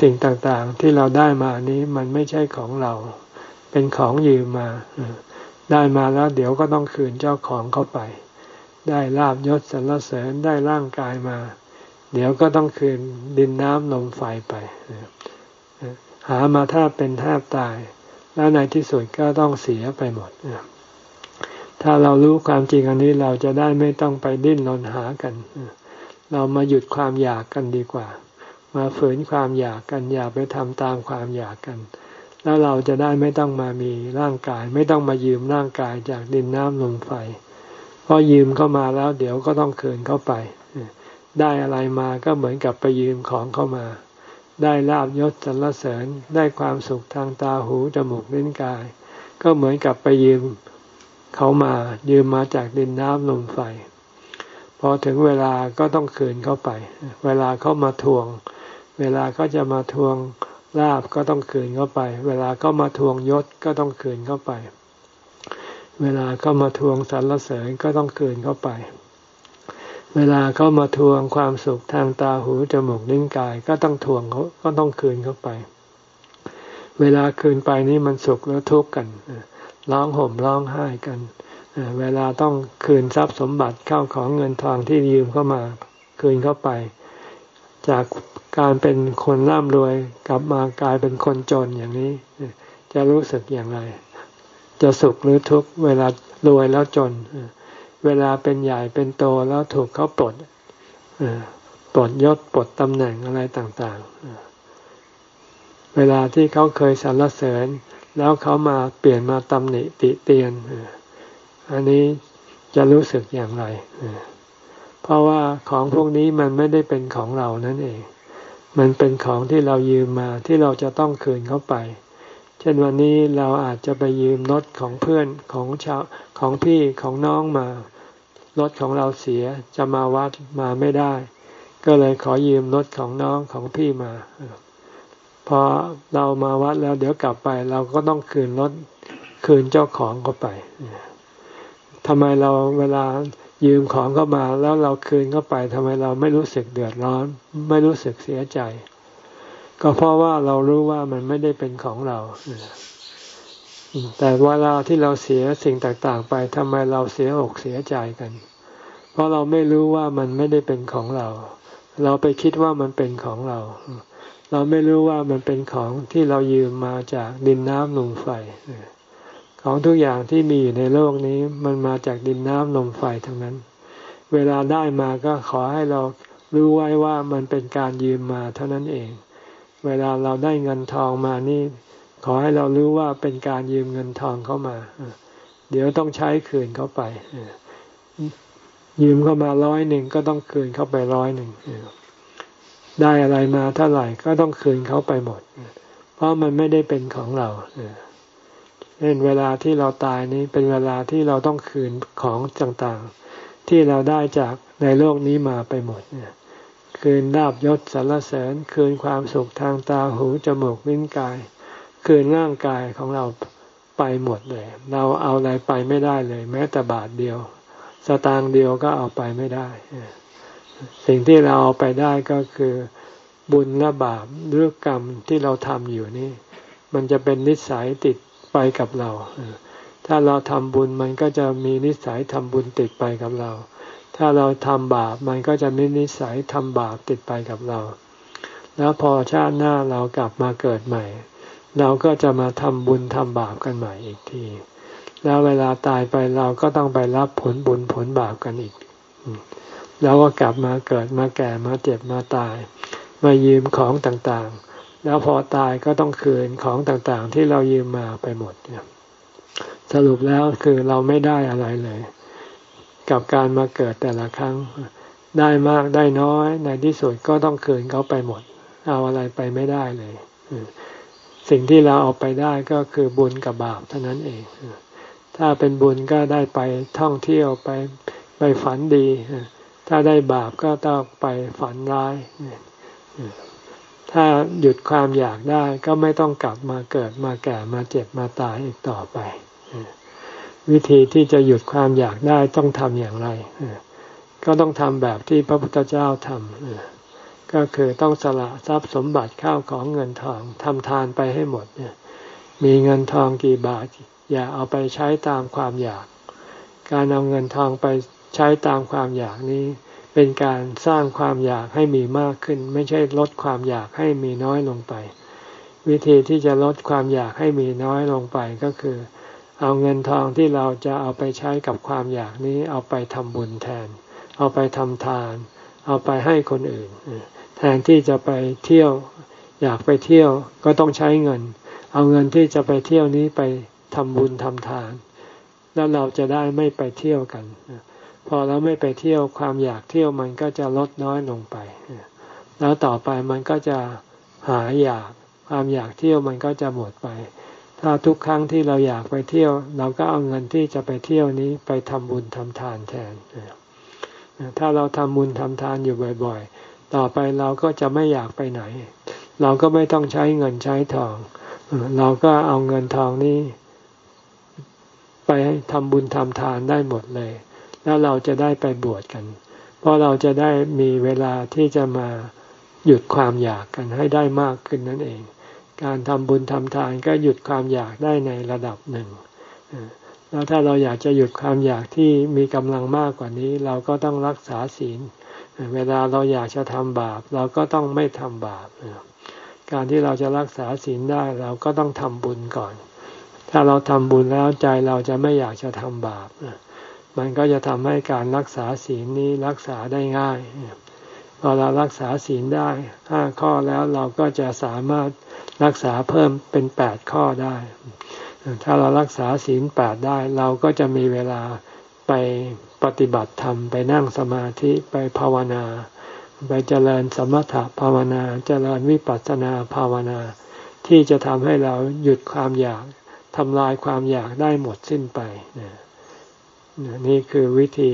สิ่งต่างๆที่เราได้มานี้มันไม่ใช่ของเรา เป็นของยืมมา ได้มาแล้วเดี๋ยวก็ต้องคืนเจ้าของเข้าไป ได้ลาบยศสรรเสริญได้ร่างกายมา เดี๋ยวก็ต้องคืนดินน้ำลมไฟไป หามาแทบเป็นแทบตาย แล้วในที่สุดก็ต้องเสียไปหมด ถ้าเรารู้ความจริงอันนี้เราจะได้ไม่ต้องไปดิ้นรนหากัน เรามาหยุดความอยากกันดีกว่า มาฝืนความอยากกันอย่าไปทำตามความอยากกัน แล้วเราจะได้ไม่ต้องมามีร่างกาย ไม่ต้องมายืมร่างกายจากดินน้ำลมไฟเพราะยืมเข้ามาแล้วเดี๋ยวก็ต้องคืนเข้าไป ได้อะไรมาก็เหมือนกับไปยืมของเข้ามา ได้ลาบยศสรรเสริญได้ความสุขทางตาหูจมูกลิ้นกาย ก็เหมือนกับไปยืมเขามายืมมาจากดินน้ำลมไฟ พอถึงเวลาก็ต้องคืนเขาไป เวลาเขามาทวง เวลาเขาจะมาทวงลาบก็ต้องคืนเข้าไป เวลาเขามาทวงยศก็ต้องคืนเข้าไป เวลาเขามาทวงสรรเสริญก็ต้องคืนเข้าไป เวลาเขามาทวงความสุขทางตาหูจมูกลิ้นกายก็ต้องทวงเขาก็ต้องคืนเข้าไป เวลาคืนไปนี่มันสุขแล้วทุกข์กันร้องห่มร้องไห้กันเวลาต้องคืนทรัพย์สมบัติเข้าของเงินทองที่ยืมเข้ามาคืนเข้าไป จากการเป็นคนร่ำรวยกลับมากลายเป็นคนจนอย่างนี้ จะรู้สึกอย่างไร จะสุขหรือทุกข์เวลารวยแล้วจน เวลาเป็นใหญ่เป็นโตแล้วถูกเขาปลดปลดยศปลดตำแหน่งอะไรต่างๆ เวลาที่เขาเคยสรรเสริญ แล้วเขามาเปลี่ยนมาตำหนิติเตียนอันนี้จะรู้สึกอย่างไร เพราะว่าของพวกนี้มันไม่ได้เป็นของเรานั่นเอง มันเป็นของที่เรายืมมาที่เราจะต้องคืนเขาไป เช่นวันนี้เราอาจจะไปยืมรถของเพื่อนของชาวของพี่ของน้องมารถของเราเสียจะมาวัดมาไม่ได้ ก็เลยขอยืมรถของน้องของพี่มาพอเรามาวัดแล้วเดี๋ยวกลับไป เราก็ต้องคืนรถคืนเจ้าของเขาไปทำไมเราเวลายืมของเข้ามา แล้วเราคืนเข้าไปทำไมเราไม่รู้สึกเดือดร้อน ไม่รู้สึกเสียใจ ก็เพราะว่าเรารู้ว่ามันไม่ได้เป็นของเรา แต่เวลาที่เราเสียสิ่งต่างๆ ไปทำไมเราเสียอกเสียใจกัน เพราะเราไม่รู้ว่ามันไม่ได้เป็นของเรา เราไปคิดว่ามันเป็นของเรา เราไม่รู้ว่ามันเป็นของที่เรายืมมาจากดินน้ำลมไฟ ของทุกอย่างที่มีอยู่ในโลกนี้มันมาจากดินน้ำลมไฟทั้งนั้น เวลาได้มาก็ขอให้เรารู้ไว้ว่ามันเป็นการยืมมาเท่านั้นเอง เวลาเราได้เงินทองมานี่ ขอให้เรารู้ว่าเป็นการยืมเงินทองเข้ามา เดี๋ยวต้องใช้คืนเข้าไป ยืมเข้ามาร้อยหนึ่งก็ต้องคืนเข้าไปร้อยหนึ่งได้อะไรมาเท่าไหร่ก็ต้องคืนเขาไปหมด เพราะมันไม่ได้เป็นของเราเช่นเวลาที่เราตายนี้เป็นเวลาที่เราต้องคืนของต่างๆ ที่เราได้จากในโลกนี้มาไปหมดเนี่ย คืนลาบยศสรรเสริญ คืนความสุขทางตาหูจมูกลิ้นกาย คืนร่างกายของเราไปหมดเลย เราเอาอะไรไปไม่ได้เลย แม้แต่บาทเดียว สตางค์เดียวก็เอาไปไม่ได้ สิ่งที่เราเอาไปได้ก็คือบุญและบาปหรือกรรมที่เราทำอยู่นี่ มันจะเป็นนิสัยติดไปกับเรา ถ้าเราทำบุญมันก็จะมีนิสัยทำบุญติดไปกับเรา ถ้าเราทำบาปมันก็จะมีนิสัยทำบาปติดไปกับเรา แล้วพอชาติหน้าเรากลับมาเกิดใหม่ เราก็จะมาทำบุญทำบาปกันใหม่อีกที แล้วเวลาตายไปเราก็ต้องไปรับผลบุญผลบาปกันอีก แล้วก็กลับมาเกิดมาแก่มาเจ็บมาตาย มายืมของต่างๆ แล้วพอตายก็ต้องคืนของต่างๆ ที่เรายืมมาไปหมดเนี่ยสรุปแล้วคือเราไม่ได้อะไรเลย กับการมาเกิดแต่ละครั้ง ได้มากได้น้อยในที่สุดก็ต้องคืนเขาไปหมด เอาอะไรไปไม่ได้เลย สิ่งที่เราเอาไปได้ก็คือบุญกับบาปเท่านั้นเอง ถ้าเป็นบุญก็ได้ไปท่องเที่ยวไปไปฝันดี ถ้าได้บาปก็ต้องไปฝันร้าย ถ้าหยุดความอยากได้ก็ไม่ต้องกลับมาเกิดมาแก่มาเจ็บมาตายอีกต่อไป วิธีที่จะหยุดความอยากได้ต้องทำอย่างไร ก็ต้องทำแบบที่พระพุทธเจ้าทำก็คือต้องสละทรัพย์สมบัติข้าวของเงินทองทำทานไปให้หมดมีเงินทองกี่บาท อย่าเอาไปใช้ตามความอยาก การเอาเงินทองไปใช้ตามความอยากนี้ เป็นการสร้างความอยากให้มีมากขึ้น ไม่ใช่ลดความอยากให้มีน้อยลงไป วิธีที่จะลดความอยากให้มีน้อยลงไปก็คือ เอาเงินทองที่เราจะเอาไปใช้กับความอยากนี้ เอาไปทำบุญแทน เอาไปทำทาน เอาไปให้คนอื่น แทนที่จะไปเที่ยว อยากไปเที่ยวก็ต้องใช้เงิน เอาเงินที่จะไปเที่ยวนี้ไปทำบุญทำทาน แล้วเราจะได้ไม่ไปเที่ยวกัน พอเราไม่ไปเที่ยวความอยากเที่ยวมันก็จะลดน้อยลงไป แล้วต่อไปมันก็จะหายอยากความอยากเที่ยวมันก็จะหมดไป ถ้าทุกครั้งที่เราอยากไปเที่ยว เราก็เอาเงินที่จะไปเที่ยวนี้ไปทำบุญทำทานแทน ถ้าเราทำบุญทำทานอยู่บ่อยๆ ต่อไปเราก็จะไม่อยากไปไหน เราก็ไม่ต้องใช้เงินใช้ทอง เราก็เอาเงินทองนี้ ไปทำบุญทำทานได้หมดเลย แล้วเราจะได้ไปบวชกัน เพราะเราจะได้มีเวลาที่จะมาหยุดความอยากกันให้ได้มากขึ้นนั่นเอง การทำบุญทำทานก็หยุดความอยากได้ในระดับหนึ่งแล้วถ้าเราอยากจะหยุดความอยากที่มีกำลังมากกว่านี้ เราก็ต้องรักษาศีล เวลาเราอยากจะทำบาป เราก็ต้องไม่ทำบาป การที่เราจะรักษาศีลได้เราก็ต้องทำบุญก่อน ถ้าเราทำบุญแล้วใจเราจะไม่อยากจะทำบาป มันก็จะทำให้การรักษาศีลนี้รักษาได้ง่าย พอเรารักษาศีลได้ห้าข้อแล้วเราก็จะสามารถ รักษาเพิ่มเป็นแปดข้อได้ ถ้าเรารักษาศีลแปดได้ เราก็จะมีเวลาไปปฏิบัติธรรม ไปนั่งสมาธิไปภาวนา ไปเจริญสมถะภาวนา เจริญวิปัสสนาภาวนา ที่จะทำให้เราหยุดความอยากทำลายความอยากได้หมดสิ้นไปนี่คือวิธี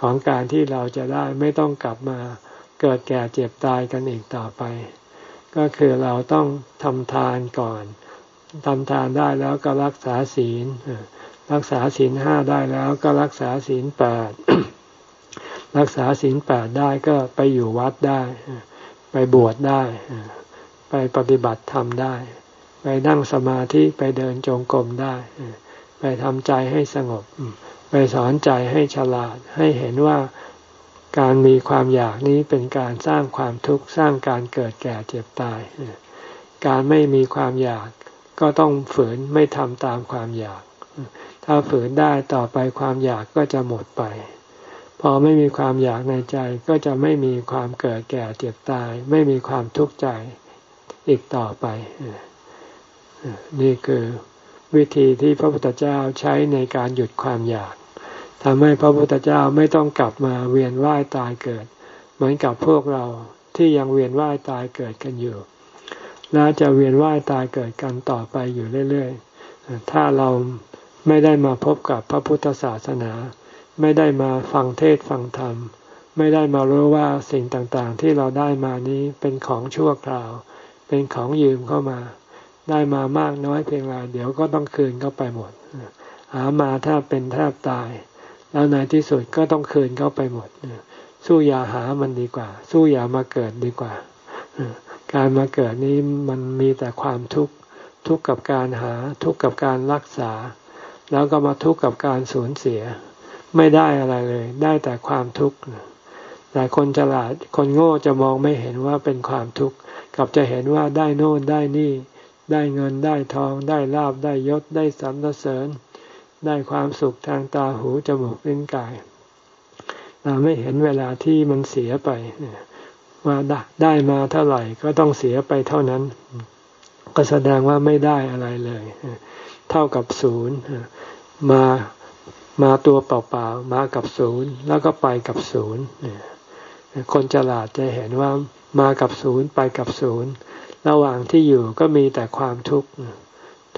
ของการที่เราจะได้ไม่ต้องกลับมาเกิดแก่เจ็บตายกันอีกต่อไป ก็คือเราต้องทำทานก่อนทำทานได้แล้วก็รักษาศีล รักษาศีลห้าได้แล้วก็รักษาศีลแปดรักษาศีลแปดได้ก็ไปอยู่วัดได้ ไปบวชได้ ไปปฏิบัติธรรมได้ ไปนั่งสมาธิไปเดินจงกรมได้ ไปทำใจให้สงบ ไปสอนใจให้ฉลาดให้เห็นว่า การมีความอยากนี้เป็นการสร้างความทุกข์สร้างการเกิดแก่เจ็บตาย การไม่มีความอยากก็ต้องฝืนไม่ทำตามความอยาก ถ้าฝืนได้ต่อไปความอยากก็จะหมดไป พอไม่มีความอยากในใจก็จะไม่มีความเกิดแก่เจ็บตาย ไม่มีความทุกข์ใจอีกต่อไปนี่คือวิธีที่พระพุทธเจ้าใช้ในการหยุดความอยาก ทำให้พระพุทธเจ้าไม่ต้องกลับมาเวียนว่ายตายเกิด เหมือนกับพวกเราที่ยังเวียนว่ายตายเกิดกันอยู่และจะเวียนว่ายตายเกิดกันต่อไปอยู่เรื่อยๆ ถ้าเราไม่ได้มาพบกับพระพุทธศาสนา ไม่ได้มาฟังเทศฟังธรรม ไม่ได้มารู้ว่าสิ่งต่างๆ ที่เราได้มานี้เป็นของชั่วคราว เป็นของยืมเข้ามา ได้มามากน้อยเพียงไรเดี๋ยวก็ต้องคืนเข้าไปหมด หามาถ้าเป็นแทบตาย แล้วในที่สุดก็ต้องคืนเข้าไปหมดสู้อย่าหามันดีกว่า สู้อย่ามาเกิดดีกว่าการมาเกิดนี้มันมีแต่ความทุกข์ทุกข์กับการหา ทุกข์กับการรักษา แล้วก็มาทุกข์กับการสูญเสีย ไม่ได้อะไรเลย ได้แต่ความทุกข์แต่คนฉลาดคนโง่จะมองไม่เห็นว่าเป็นความทุกข์กลับจะเห็นว่าได้โน่นได้นี่ ได้เงินได้ทอง ได้ลาบได้ยศได้สรรเสริญ ได้ความสุขทางตาหูจมูกลิ้นกาย เราไม่เห็นเวลาที่มันเสียไปว่าได้มาเท่าไหร่ก็ต้องเสียไปเท่านั้น ก็แสดงว่าไม่ได้อะไรเลย เท่ากับศูนย์มามาตัวเปล่าๆมากับศูนย์แล้วก็ไปกับศูนย์คนฉลาดจะเห็นว่ามากับศูนย์ไปกับศูนย์ระหว่างที่อยู่ก็มีแต่ความทุกข์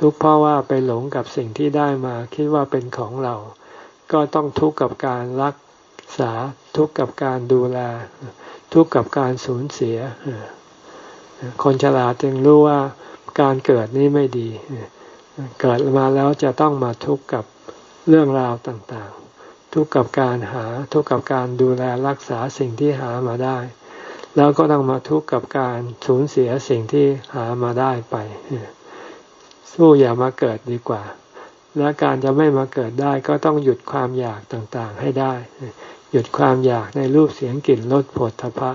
ทุกข์เพราะว่าไปหลงกับสิ่งที่ได้มาคิดว่าเป็นของเรา ก็ต้องทุกข์กับการรักษาทุกข์กับการดูแล ทุกข์กับการสูญเสีย คนฉลาดจึงรู้ว่าการเกิดนี้ไม่ดี เกิดมาแล้วจะต้องมาทุกข์กับเรื่องราวต่างๆ ทุกข์กับการหา ทุกข์กับการดูแลรักษาสิ่งที่หามาได้ แล้วก็ต้องมาทุกข์กับการสูญเสียสิ่งที่หามาได้ไป สู้อย่ามาเกิดดีกว่า และการจะไม่มาเกิดได้ก็ต้องหยุดความอยากต่างๆให้ได้ หยุดความอยากในรูปเสียงกลิ่นรสผลทพะ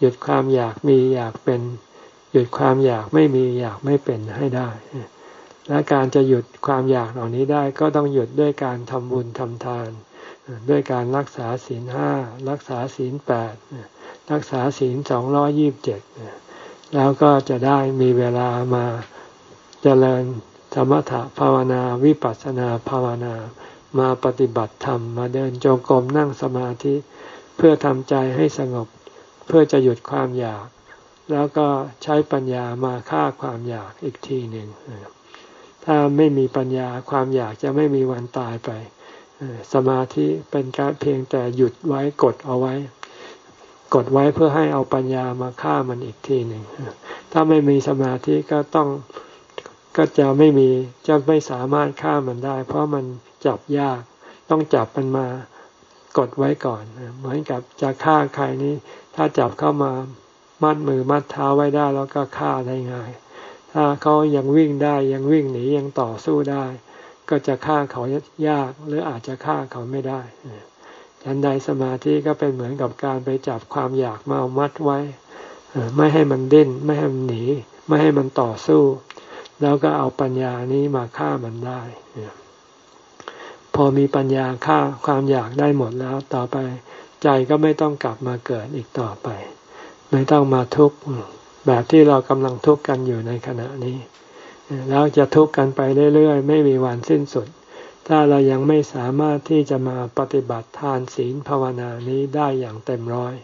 หยุดความอยากมีอยากเป็น หยุดความอยากไม่มีอยากไม่เป็นให้ได้ และการจะหยุดความอยากเหล่านี้ได้ก็ต้องหยุดด้วยการทำบุญทำทาน ด้วยการรักษาศีลห้ารักษาศีลแปดรักษาศีลสองร้อยี่บเจ็ดแล้วก็จะได้มีเวลามา เจริญธรรมถภาวนาวิปัสสนาภาวนา มาปฏิบัติธรรมมาเดินจงกรมนั่งสมาธิ เพื่อทำใจให้สงบ เพื่อจะหยุดความอยาก แล้วก็ใช้ปัญญามาฆ่าความอยากอีกทีหนึ่งถ้าไม่มีปัญญาความอยากจะไม่มีวันตายไปสมาธิเป็นการเพียงแต่หยุดไว้กดเอาไว้ กดไว้เพื่อให้เอาปัญญามาฆ่ามันอีกทีหนึ่งถ้าไม่มีสมาธิก็ต้อง ก็จะไม่มีจะไม่สามารถฆ่ามันได้ เพราะมันจับยากต้องจับมันมากดไว้ก่อน เหมือนกับจะฆ่าใครนี้ ถ้าจับเข้ามามัดมือมัดเท้าไว้ได้แล้วก็ฆ่าได้ง่าย ถ้าเขายังวิ่งได้ยังวิ่งหนียังต่อสู้ได้ ก็จะฆ่าเขายากหรืออาจจะฆ่าเขาไม่ได้ฉันใดสมาธิก็เป็นเหมือนกับการไปจับความอยากมามัดไว้ ไม่ให้มันเดิ้นไม่ให้มันหนี ไม่ให้มันต่อสู้ แล้วก็เอาปัญญานี้มาฆ่ามันได้ พอมีปัญญาฆ่าความอยากได้หมดแล้วต่อไปใจก็ไม่ต้องกลับมาเกิดอีกต่อไป ไม่ต้องมาทุกข์แบบที่เรากำลังทุกข์กันอยู่ในขณะนี้ แล้วจะทุกข์กันไปเรื่อยๆ ไม่มีวันสิ้นสุด ถ้าเรายังไม่สามารถที่จะมาปฏิบัติทานศีลภาวนานี้ได้อย่างเต็มร้อย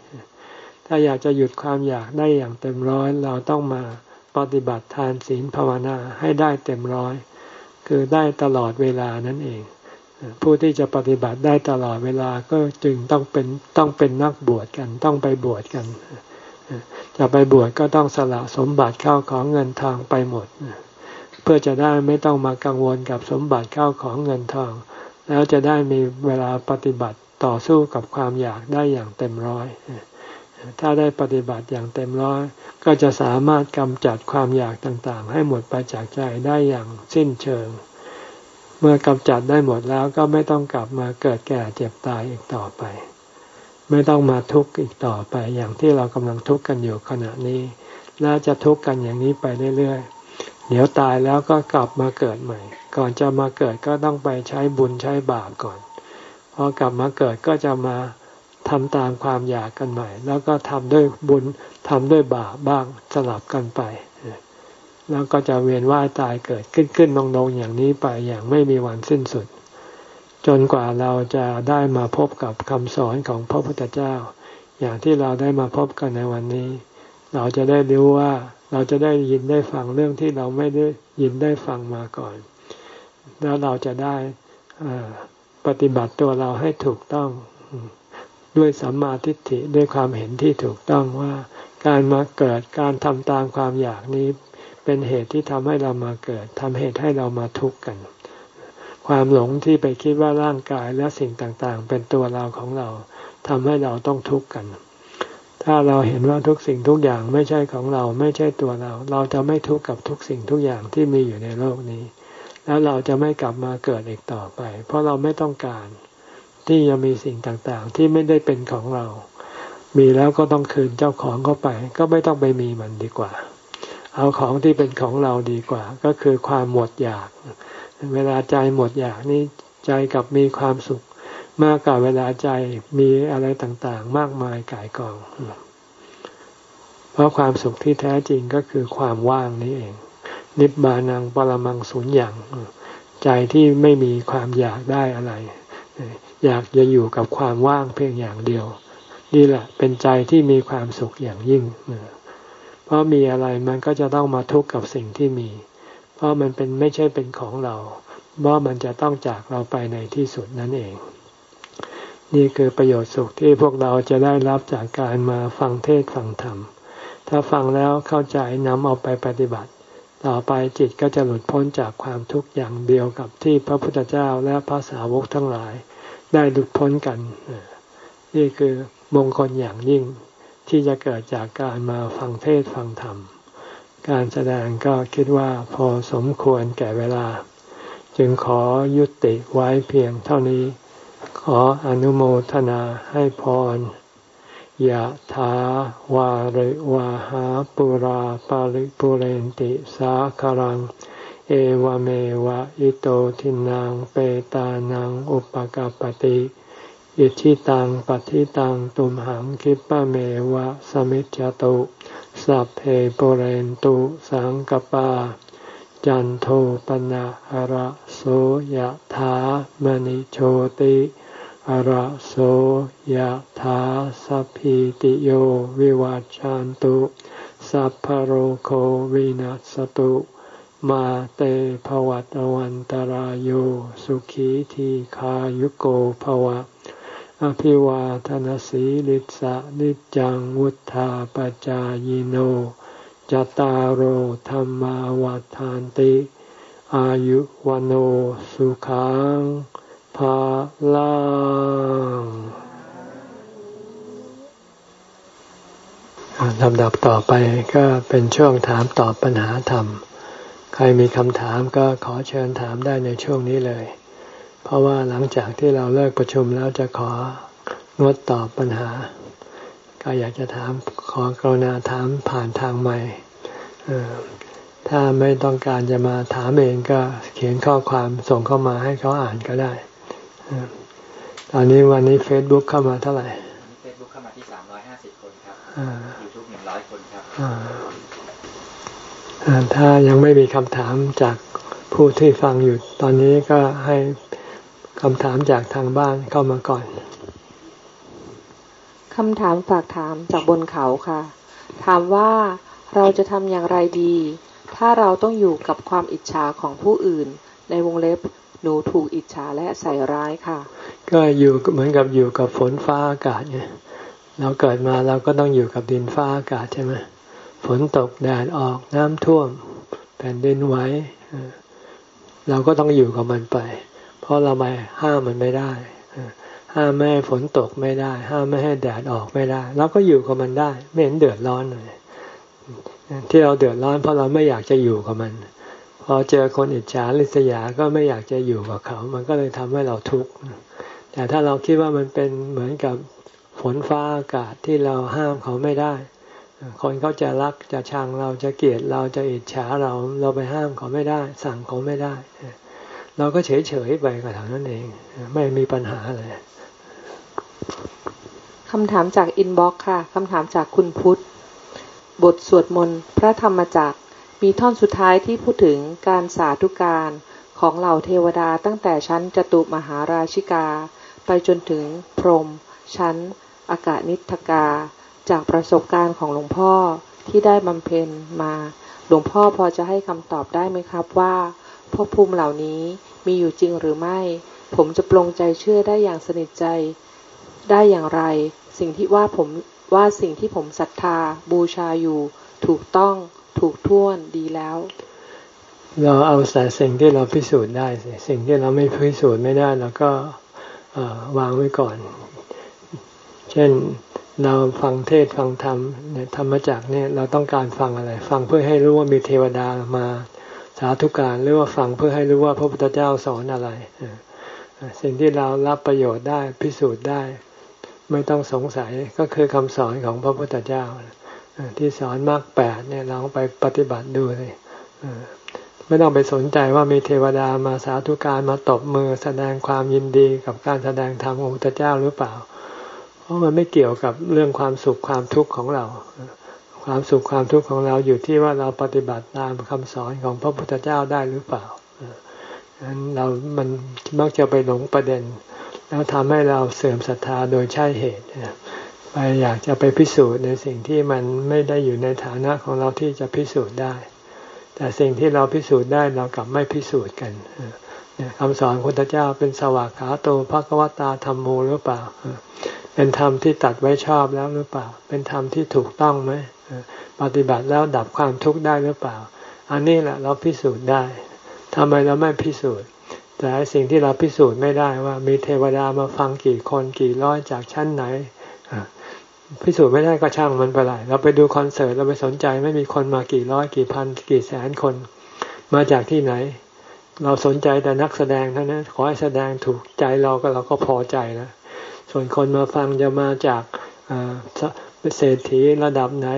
ถ้าอยากจะหยุดความอยากได้อย่างเต็มร้อย เราต้องมา ปฏิบัติทานศีลภาวนาให้ได้เต็มร้อย คือได้ตลอดเวลานั่นเอง ผู้ที่จะปฏิบัติได้ตลอดเวลาก็จึงต้องเป็นต้องเป็นนักบวชกันต้องไปบวชกัน จะไปบวชก็ต้องสละสมบัติเข้าของเงินทองไปหมด เพื่อจะได้ไม่ต้องมากังวลกับสมบัติเข้าของเงินทอง แล้วจะได้มีเวลาปฏิบัติต่อสู้กับความอยากได้อย่างเต็มร้อย ถ้าได้ปฏิบัติอย่างเต็มร้อย ก็จะสามารถกำจัดความอยากต่างๆ ให้หมดไปจากใจได้อย่างสิ้นเชิง เมื่อกำจัดได้หมดแล้วก็ไม่ต้องกลับมาเกิดแก่เจ็บตายอีกต่อไป ไม่ต้องมาทุกข์อีกต่อไปอย่างที่เรากำลังทุกข์กันอยู่ขณะนี้และจะทุกข์กันอย่างนี้ไปเรื่อยๆ เดี๋ยวตายแล้วก็กลับมาเกิดใหม่ ก่อนจะมาเกิดก็ต้องไปใช้บุญใช้บาปก่อน พอกลับมาเกิดก็จะมา ทำตามความอยากกันใหม่ แล้วก็ทำด้วยบุญทำด้วยบาปบ้างสลับกันไป แล้วก็จะเวียนว่ายตายเกิดขึ้นขึ้นลงลงอย่างนี้ไปอย่างไม่มีวันสิ้นสุด จนกว่าเราจะได้มาพบกับคำสอนของพระพุทธเจ้า อย่างที่เราได้มาพบกันในวันนี้ เราจะได้รู้ว่าเราจะได้ยินได้ฟังเรื่องที่เราไม่ได้ยินได้ฟังมาก่อน แล้วเราจะได้ปฏิบัติตัวเราให้ถูกต้อง ด้วยสัมมาทิฏฐิด้วยความเห็นที่ถูกต้องว่าการมาเกิดการทำตามความอยากนี้ เป็นเหตุที่ทำให้เรามาเกิดทำเหตุให้เรามาทุกข์กัน ความหลงที่ไปคิดว่าร่างกายและสิ่งต่างๆ เป็นตัวเราของเราทำให้เราต้องทุกข์กัน ถ้าเราเห็นว่าทุกสิ่งทุกอย่างไม่ใช่ของเราไม่ใช่ตัวเรา เราจะไม่ทุกข์กับทุกสิ่งทุกอย่างที่มีอยู่ในโลกนี้ แล้วเราจะไม่กลับมาเกิดอีกต่อไป เพราะเราไม่ต้องการ ที่ยังมีสิ่งต่างๆ ที่ไม่ได้เป็นของเรา มีแล้วก็ต้องคืนเจ้าของเข้าไป ก็ไม่ต้องไปมีมันดีกว่า เอาของที่เป็นของเราดีกว่า ก็คือความหมดอยาก เวลาใจหมดอยากนี่ใจกับมีความสุข มากกว่าเวลาใจมีอะไรต่างๆ มากมายกายกอง เพราะความสุขที่แท้จริงก็คือความว่างนี่เอง นิบานังปรมังสุญญ์อย่างใจที่ไม่มีความอยากได้อะไร อยากจะอยู่กับความว่างเพียงอย่างเดียว นี่แหละเป็นใจที่มีความสุขอย่างยิ่ง เพราะมีอะไรมันก็จะต้องมาทุกข์กับสิ่งที่มี เพราะมันเป็นไม่ใช่เป็นของเราเพราะมันจะต้องจากเราไปในที่สุดนั่นเอง นี่คือประโยชน์สุขที่พวกเราจะได้รับจากการมาฟังเทศฟังธรรม ถ้าฟังแล้วเข้าใจนำเอาไปปฏิบัติต่อไปจิตก็จะหลุดพ้นจากความทุกข์อย่างเดียวกับที่พระพุทธเจ้าและพระสาวกทั้งหลาย ได้หลุดพ้นกัน นี่คือมงคลอย่างยิ่งที่จะเกิดจากการมาฟังเทศฟังธรรม การแสดงก็คิดว่าพอสมควรแก่เวลา จึงขอยุติไว้เพียงเท่านี้ ขออนุโมทนาให้พรยะถาวาริวาหาปุราปาริปุเรนติสาคารัง เอวเมวะอิโตทินังเปตานังอุปกาปติอิชิตังปฏิตังตุมหังคิปะเมวะสมิจจตุสัพเพปเรนตุสังกปา จันโทปนะหระโสยถามณิโชติหระโสยถาสัพพิติโยวิวัจจันตุสัพพโรโควินัสตุ มาเตภวัตวันตารโยสุขีทีขายุโกภวะ อภิวาทนสีลิสะนิจังวุธาปจายโนจตารโหธรรมวาทานติ อายุวันโอสุขังภาลังลำดับต่อไปก็เป็นช่วงถามตอบปัญหาธรรม ใครมีคำถามก็ขอเชิญถามได้ในช่วงนี้เลย เพราะว่าหลังจากที่เราเลิกประชุมแล้วจะของดตอบปัญหา ก็อยากจะถามขอกรุณาถามผ่านทางใหม่ถ้าไม่ต้องการจะมาถามเองก็เขียนข้อความส่งเข้ามาให้เขาอ่านก็ได้ ตอนนี้วันนี้เฟซบุ๊กเข้ามาเท่าไหร่เฟซบุ๊กเข้ามาที่สามร้อยห้าสิบคนครับยูทูบหนึ่งร้อยคนครับ ถ้ายังไม่มีคำถามจากผู้ที่ฟังอยู่ตอนนี้ก็ให้คำถามจากทางบ้านเข้ามาก่อน คำถามฝากถามจากบนเขาค่ะ ถามว่าเราจะทำอย่างไรดี ถ้าเราต้องอยู่กับความอิจฉาของผู้อื่น ในวงเล็บหนูถูกอิจฉาและใส่ร้ายค่ะ ก็อยู่เหมือนกับอยู่กับฝนฟ้าอากาศไงเราเกิดมาเราก็ต้องอยู่กับดินฟ้าอากาศใช่ไหม ฝนตกแดดออกน้ำท่วม แผ่นดินไหวเราก็ต้องอยู่กับมันไป เพราะเราไม่ห้ามมันไม่ได้ห้ามไม่ให้ฝนตกไม่ได้ ห้ามไม่ให้แดดออกไม่ได้เราก็อยู่กับมันได้ ไม่เห็นเดือดร้อนเลยที่เราเดือดร้อนเพราะเราไม่อยากจะอยู่กับมัน พอเจอคนอิจฉาริษยาก็ไม่อยากจะอยู่กับเขา มันก็เลยทำให้เราทุกข์แต่ถ้าเราคิดว่ามันเป็นเหมือนกับฝนฟ้าอากาศที่เราห้ามเขาไม่ได้ คนเขาจะรักจะชังเราจะเกลียดเราจะอิจฉาเราเราไปห้ามเขาไม่ได้ สั่งเขาไม่ได้ เราก็เฉยเฉยไปก็เท่านั้นเอง ไม่มีปัญหาเลยคำถามจากอินบ็อกซ์ค่ะคำถามจากคุณพุทธ บทสวดมนต์พระธรรมจักรมีท่อนสุดท้ายที่พูดถึงการสาธุการของเหล่าเทวดาตั้งแต่ชั้นจตุมหาราชิกา ไปจนถึงพรหมชั้นอากาศนิทกา จากประสบการณ์ของหลวงพ่อที่ได้บำเพ็ญมา หลวงพ่อพอจะให้คำตอบได้ไหมครับว่าภพภูมิเหล่านี้มีอยู่จริงหรือไม่ ผมจะปลงใจเชื่อได้อย่างสนิทใจ ได้อย่างไร สิ่งที่ว่าผมว่าสิ่งที่ผมศรัทธาบูชาอยู่ ถูกต้องถูกท่วนดีแล้ว เราเอาแต่สิ่งที่เราพิสูจน์ได้สิสิ่งที่เราไม่พิสูจน์ไม่ได้เราก็วางไว้ก่อน เช่น เราฟังเทศฟังธรรมเนี่ยธรรมจักเนี่ยเราต้องการฟังอะไร ฟังเพื่อให้รู้ว่ามีเทวดามาสาธุการหรือว่าฟังเพื่อให้รู้ว่าพระพุทธเจ้าสอนอะไรสิ่งที่เรารับประโยชน์ได้พิสูจน์ได้ ไม่ต้องสงสัยก็คือคำสอนของพระพุทธเจ้าที่สอนมากแปดเนี่ยเราไปปฏิบัติดูเลยไม่ต้องไปสนใจว่ามีเทวดามาสาธุการมาตบมือแสดงความยินดีกับการแสดงธรรมของพระพุทธเจ้าหรือเปล่า เพราะมันไม่เกี่ยวกับเรื่องความสุขความทุกข์ของเรา ความสุขความทุกข์ของเราอยู่ที่ว่าเราปฏิบัติตามคำสอนของพระพุทธเจ้าได้หรือเปล่านั้นเรามันมักจะไปหลงประเด็น แล้วทำให้เราเสื่อมศรัทธาโดยใช่เหตุไปอยากจะไปพิสูจน์ในสิ่งที่มันไม่ได้อยู่ในฐานะของเราที่จะพิสูจน์ได้ แต่สิ่งที่เราพิสูจน์ได้เรากลับไม่พิสูจน์กันคำสอนพระพุทธเจ้าเป็นสวากขาโตภควตาธรรมโมหรือเปล่า เป็นธรรมที่ตัดไว้ชอบแล้วหรือเปล่า เป็นธรรมที่ถูกต้องไหมปฏิบัติแล้วดับความทุกข์ได้หรือเปล่า อันนี้แหละเราพิสูจน์ได้ทำไมเราไม่พิสูจน์ แต่สิ่งที่เราพิสูจน์ไม่ได้ว่า มีเทวดามาฟังกี่คนกี่ร้อยจากชั้นไหนพิสูจน์ไม่ได้ก็ช่างมันไปเลยเราไปดูคอนเสิร์ตเราไปสนใจไม่มีคนมากี่ร้อยกี่พัน กี่แสนคน มาจากที่ไหน เราสนใจแต่นักแสดงเท่านั้นขอให้แสดงถูกใจเราก็เราก็พอใจแล้ว ส่วนคนมาฟังจะมาจากเศรษฐีระดับไหน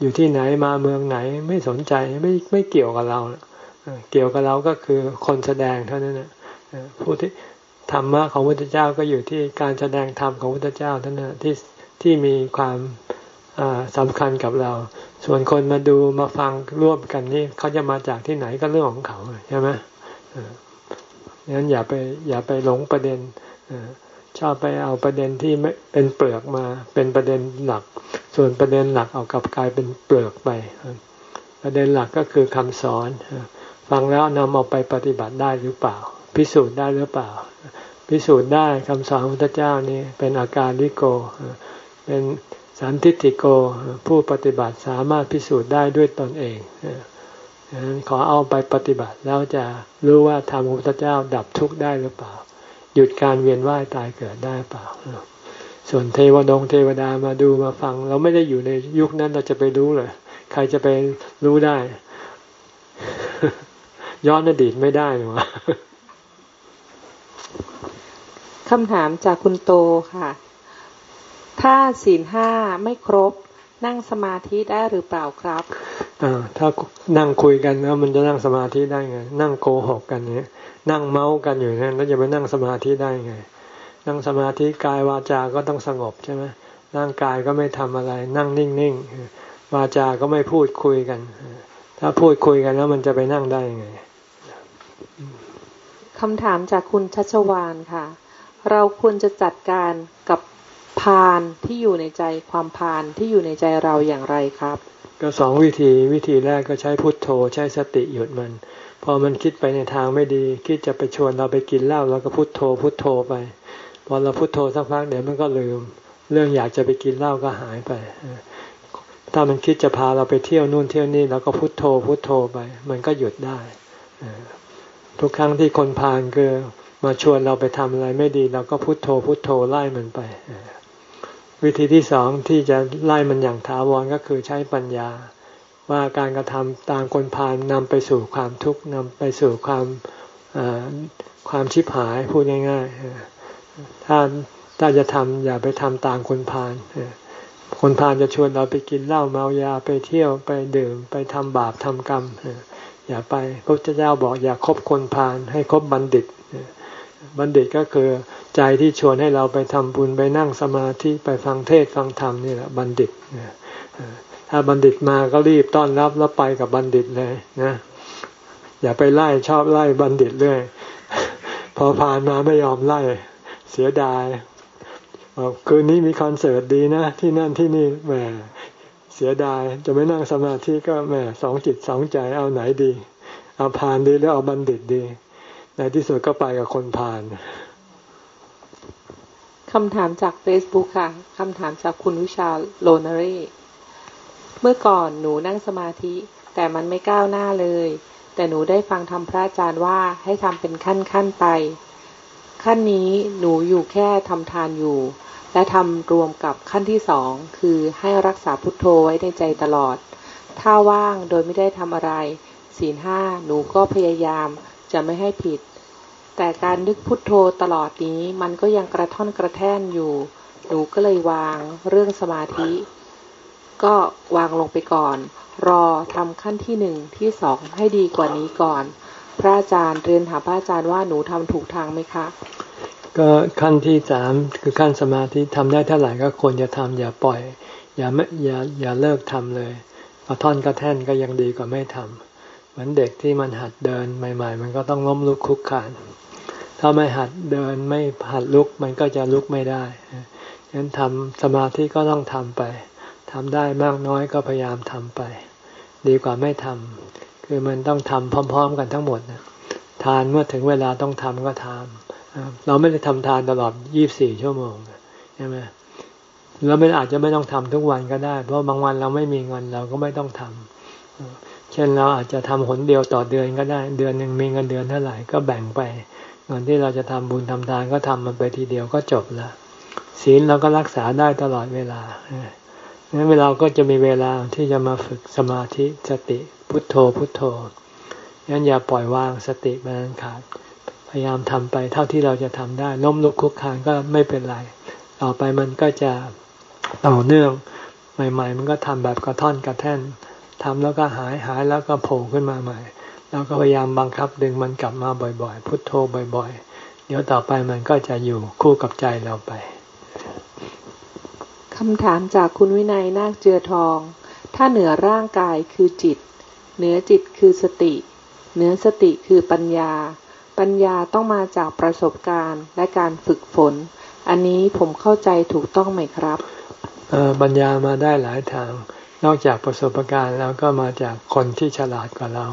อยู่ที่ไหนมาเมืองไหนไม่สนใจไม่ไม่เกี่ยวกับเราเกี่ยวกับเราก็คือคนแสดงเท่านั้นนะผู้ที่ธรรมะของพระพุทธเจ้าก็อยู่ที่การแสดงธรรมของพระพุทธเจ้าเท่านั้นที่ที่มีความสำคัญกับเรา ส่วนคนมาดูมาฟังร่วมกันนี่เขาจะมาจากที่ไหนก็เรื่องของเขาใช่ไหมงั้นอย่าไปอย่าไปหลงประเด็น ชอบไปเอาประเด็นที่ไม่เป็นเปลือกมา เป็นประเด็นหลัก ส่วนประเด็นหลักเอากลับกลายเป็นเปลือกไป ประเด็นหลักก็คือคำสอน ฟังแล้วนำเอาไปปฏิบัติได้หรือเปล่า พิสูจน์ได้หรือเปล่า พิสูจน์ได้คำสอนพระพุทธเจ้านี่เป็นอาการลิโก เป็นสันทิติโกผู้ปฏิบัติสามารถพิสูจน์ได้ด้วยตนเองขอเอาไปปฏิบัติแล้วจะรู้ว่าธรรมของพระพุทธเจ้าดับทุกข์ได้หรือเปล่า หยุดการเวียนว่ายตายเกิดได้เปล่า ส่วนเทวดงเทวดามาดูมาฟัง เราไม่ได้อยู่ในยุคนั้นเราจะไปรู้เลยใครจะไปรู้ได้ ย้อนอดีตไม่ได้หรอวะคำถามจากคุณโตค่ะ ถ้าศีลห้าไม่ครบนั่งสมาธิได้หรือเปล่าครับ ถ้านั่งคุยกันแล้วมันจะนั่งสมาธิได้ไง นั่งโกหกกันเนี้ยนั่งเมาส์กันอยู่นั่นแล้วจะไปนั่งสมาธิได้ไง นั่งสมาธิกายวาจา ก็ต้องสงบใช่ไหมร่างกายก็ไม่ทำอะไร นั่งนิ่งๆวาจา ก็ไม่พูดคุยกัน ถ้าพูดคุยกันแล้วมันจะไปนั่งได้ไงคำถามจากคุณชัชวานค่ะ เราควรจะจัดการกับพานที่อยู่ในใจความพานที่อยู่ในใจเราอย่างไรครับ ก็สองวิธีวิธีแรกก็ใช้พุทโธใช้สติหยุดมัน พอมันคิดไปในทางไม่ดี คิดจะไปชวนเราไปกินเหล้าเราก็พุทโธพุทโธไป พอเราพุทโธสักพักเดี๋ยวมันก็ลืม เรื่องอยากจะไปกินเหล้าก็หายไป ถ้ามันคิดจะพาเราไปเที่ยวนู่นเที่ยวนี่เราก็พุทโธพุทโธไป มันก็หยุดได้ทุกครั้งที่คนพาลคือมาชวนเราไปทำอะไรไม่ดีเราก็พุโทโธพุโทโธไล่มันไป วิธีที่สองที่จะไล่มันอย่างถาวรก็คือใช้ปัญญา ว่าการกระทำตามคนพาลนำไปสู่ความทุกข์นำไปสู่ความความชิบหายพูดง่ายๆถ้าถ้าจะทำอย่าไปทำตามคนพาลคนพาลจะชวนเราไปกินเหล้าเมายาไปเที่ยวไปดื่มไปทำบาปทำกรรมอย่าไปพระเจ้าบอกอย่าคบคนพาลให้คบบัณฑิต บัณฑิตก็คือ ใจที่ชวนให้เราไปทำบุญไปนั่งสมาธิไปฟังเทศฟังธรรมนี่แหละบัณฑิตถ้าบัณฑิตมาก็รีบต้อนรับแล้วไปกับบัณฑิตเลยนะอย่าไปไล่ชอบไล่บัณฑิตเลยพอผ่านมาไม่ยอมไล่เสียดายบอกคืนนี้มีคอนเสิร์ตดีนะ ที่นั่นที่นี่แหมเสียดาย จะไม่นั่งสมาธิก็แหมสองจิตสองใจเอาไหนดี เอาผ่านดีหรือเอาบัณฑิตดี ในที่สุดก็ไปกับคนผ่าน คำถามจากเฟซบุ๊กค่ะ คำถามจากคุณวิชาโลนารีเมื่อก่อนหนูนั่งสมาธิ แต่มันไม่ก้าวหน้าเลย แต่หนูได้ฟังธรรมพระอาจารย์ว่าให้ทำเป็นขั้นขั้นไป ขั้นนี้หนูอยู่แค่ทำทานอยู่ และทำรวมกับขั้นที่สองคือให้รักษาพุทโธไว้ในใจตลอด ถ้าว่างโดยไม่ได้ทำอะไรศีลห้าหนูก็พยายามจะไม่ให้ผิด แต่การนึกพุทโธตลอดนี้มันก็ยังกระท่อนกระแท่นอยู่ หนูก็เลยวางเรื่องสมาธิ ก็วางลงไปก่อน รอทำขั้นที่หนึ่งที่สองให้ดีกว่านี้ก่อน พระอาจารย์เรียนถามพระอาจารย์ว่าหนูทำถูกทางไหมคะ ก็ขั้นที่สามคือขั้นสมาธิทำได้เท่าไหร่ก็ควรจะทำอย่าปล่อย อย่าไม่อย่าอย่าเลิกทำเลยเอาท่อนกระแท่นก็ยังดีกว่าไม่ทำเหมือนเด็กที่มันหัดเดินใหม่ ๆ มันก็ต้องล้มลุกคุกขาน ถ้าไม่หัดเดินไม่หัดลุกมันก็จะลุกไม่ได้ฉะนั้นทำสมาธิก็ต้องทำไปทำได้มากน้อยก็พยายามทำไป ดีกว่าไม่ทำคือมันต้องทำพร้อม ๆ กันทั้งหมดนะทานเมื่อถึงเวลาต้องทำก็ทำเราไม่ได้ทำทานตลอดยี่บสี่ชั่วโมงใช่ไหมเราไม่อาจจะไม่ต้องทำทุกวันก็ได้ เพราะบางวันเราไม่มีเงินเราก็ไม่ต้องทำเช่นเราอาจจะทำหนเดียวต่อเดือนก็ได้ เดือนหนึ่งมีเงินเดือนเท่าไหร่ก็แบ่งไป เงินที่เราจะทำบุญทำทานก็ทำมันไปทีเดียวก็จบละศีลเราก็รักษาได้ตลอดเวลางั้นเราก็จะมีเวลาที่จะมาฝึกสมาธิสติพุทโธพุทโธงั้นอย่าปล่อยวางสติมันขาด พยายามทำไปเท่าที่เราจะทำได้ล้มลุกคุกคานก็ไม่เป็นไร ต่อไปมันก็จะต่อเนื่องใหม่ ๆ มันก็ทำแบบกระท่อนกระแท่นทำแล้วก็หายหายแล้วก็โผล่ขึ้นมาใหม่ แล้วก็พยายามบังคับดึงมันกลับมาบ่อยๆ พุทโธบ่อย ๆ เดี๋ยวต่อไปมันก็จะอยู่คู่กับใจเราไปคำถามจากคุณวินัยนาคเจือทอง ถ้าเหนือร่างกายคือจิต เหนือจิตคือสติ เหนือสติคือปัญญา ปัญญาต้องมาจากประสบการณ์และการฝึกฝน อันนี้ผมเข้าใจถูกต้องไหมครับปัญญามาได้หลายทาง นอกจากประสบการณ์แล้วก็มาจากคนที่ฉลาดกว่าเรา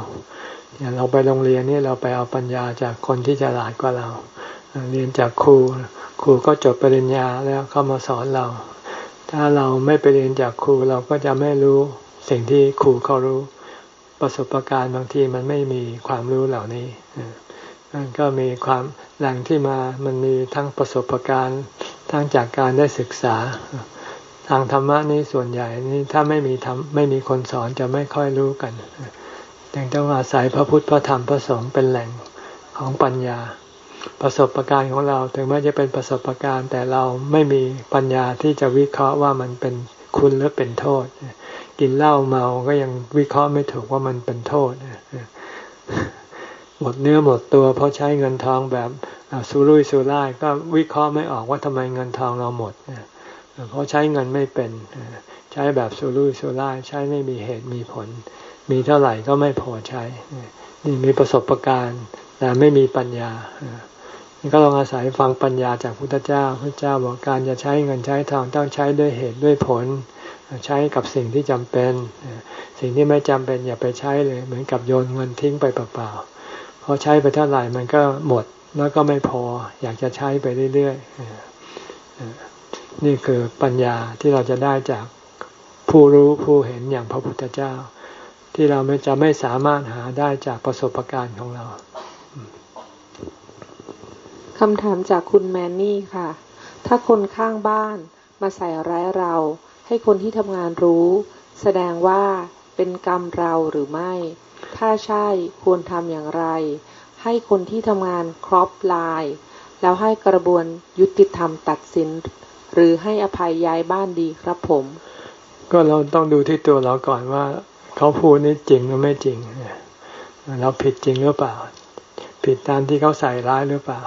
อย่างเราไปโรงเรียนนี่เราไปเอาปัญญาจากคนที่ฉลาดกว่าเรา เรียนจากครู ครูก็จบปริญญาแล้วเขามาสอนเรา ถ้าเราไม่ไปเรียนจากครูเราก็จะไม่รู้สิ่งที่ครูเขารู้ ประสบการณ์บางทีมันไม่มีความรู้เหล่านี้มันก็มีความแหล่งที่มามันมีทั้งประสบการณ์ทั้งจากการได้ศึกษา ทางธรรมะนี้ส่วนใหญ่นี่ถ้าไม่มีทำไม่มีคนสอนจะไม่ค่อยรู้กัน จึงต้องอาศัยพระพุทธพระธรรมพระสงฆ์เป็นแหล่งของปัญญา ประสบะการณ์ของเราถึงแม้จะเป็นประสบะการณ์ แต่เราไม่มีปัญญาที่จะวิเคราะห์ว่ามันเป็นคุณหรือเป็นโทษ กินเหล้าเมาก็ยังวิเคราะห์ไม่ถูกว่ามันเป็นโทษหมดเนื้อหมดตัวเพราะใช้เงินทองแบบสุรุ่ยสุร่ายก็วิเคราะห์ไม่ออกว่าทำไมเงินทองเราหมดเพราะใช้เงินไม่เป็นใช้แบบสุรุ่ยสุร่ายใช้ไม่มีเหตุมีผล มีเท่าไหร่ก็ไม่พอใช้ นี่มีประสบการณ์แต่ไม่มีปัญญาก็ลองอาศัยฟังปัญญาจากพุทธเจ้าพระเจ้าบอกการจะใช้เงินใช้ทองต้องใช้ด้วยเหตุด้วยผล ใช้กับสิ่งที่จำเป็น สิ่งที่ไม่จำเป็นอย่าไปใช้เลย เหมือนกับโยนเงินทิ้งไปเปล่าๆพอใช้ไปเท่าไหร่มันก็หมดแล้วก็ไม่พออยากจะใช้ไปเรื่อยๆนี่คือปัญญาที่เราจะได้จากผู้รู้ผู้เห็นอย่างพระพุทธเจ้า ที่เราไม่จะไม่สามารถหาได้จากประสบการณ์ของเราคำถามจากคุณแมนนี่ค่ะ ถ้าคนข้างบ้านมาใส่ร้ายเรา ให้คนที่ทำงานรู้ แสดงว่าเป็นกรรมเราหรือไม่ ถ้าใช่ควรทำอย่างไร ให้คนที่ทำงานครอบลาย แล้วให้กระบวนยุติธรรมตัดสิน หรือให้อภัยย้ายบ้านดีครับผม ก็เราต้องดูที่ตัวเราก่อนว่า เขาพูดนี่จริงหรือไม่จริง เราผิดจริงหรือเปล่า ผิดตามที่เขาใส่ร้ายหรือเปล่า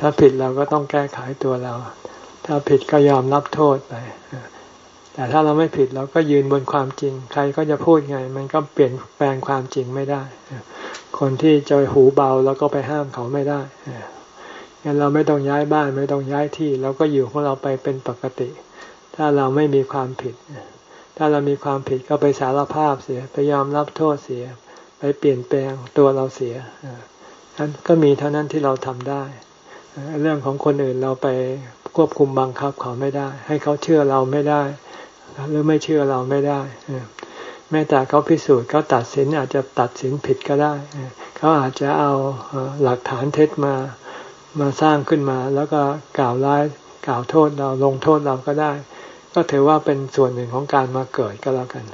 ถ้าผิดเราก็ต้องแก้ไขตัวเรา ถ้าผิดก็ยอมรับโทษไป แต่ถ้าเราไม่ผิดเราก็ยืนบนความจริง ใครก็จะพูดไง มันก็เปลี่ยนแปลงความจริงไม่ได้ คนที่จะหูเบาแล้วก็ไปห้ามเขาไม่ได้งั้นเราไม่ต้องย้ายบ้านไม่ต้องย้ายที่ เราก็อยู่ของเราไปเป็นปกติ ถ้าเราไม่มีความผิด ถ้าเรามีความผิดก็ไปสารภาพเสีย ไปยอมรับโทษเสีย ไปเปลี่ยนแปลงตัวเราเสียนั้นก็มีเท่านั้นที่เราทำได้ เรื่องของคนอื่นเราไปควบคุมบังคับเขาไม่ได้ ให้เขาเชื่อเราไม่ได้ หรือไม่เชื่อเราไม่ได้แม้แต่เขาพิสูจน์เขาตัดสินอาจจะตัดสินผิดก็ได้ เขาอาจจะเอาหลักฐานเท็จมามาสร้างขึ้นมา แล้วก็กล่าวร้ายกล่าวโทษเราลงโทษเราก็ได้ ก็ถือว่าเป็นส่วนหนึ่งของการมาเกิดก็แล้วกัน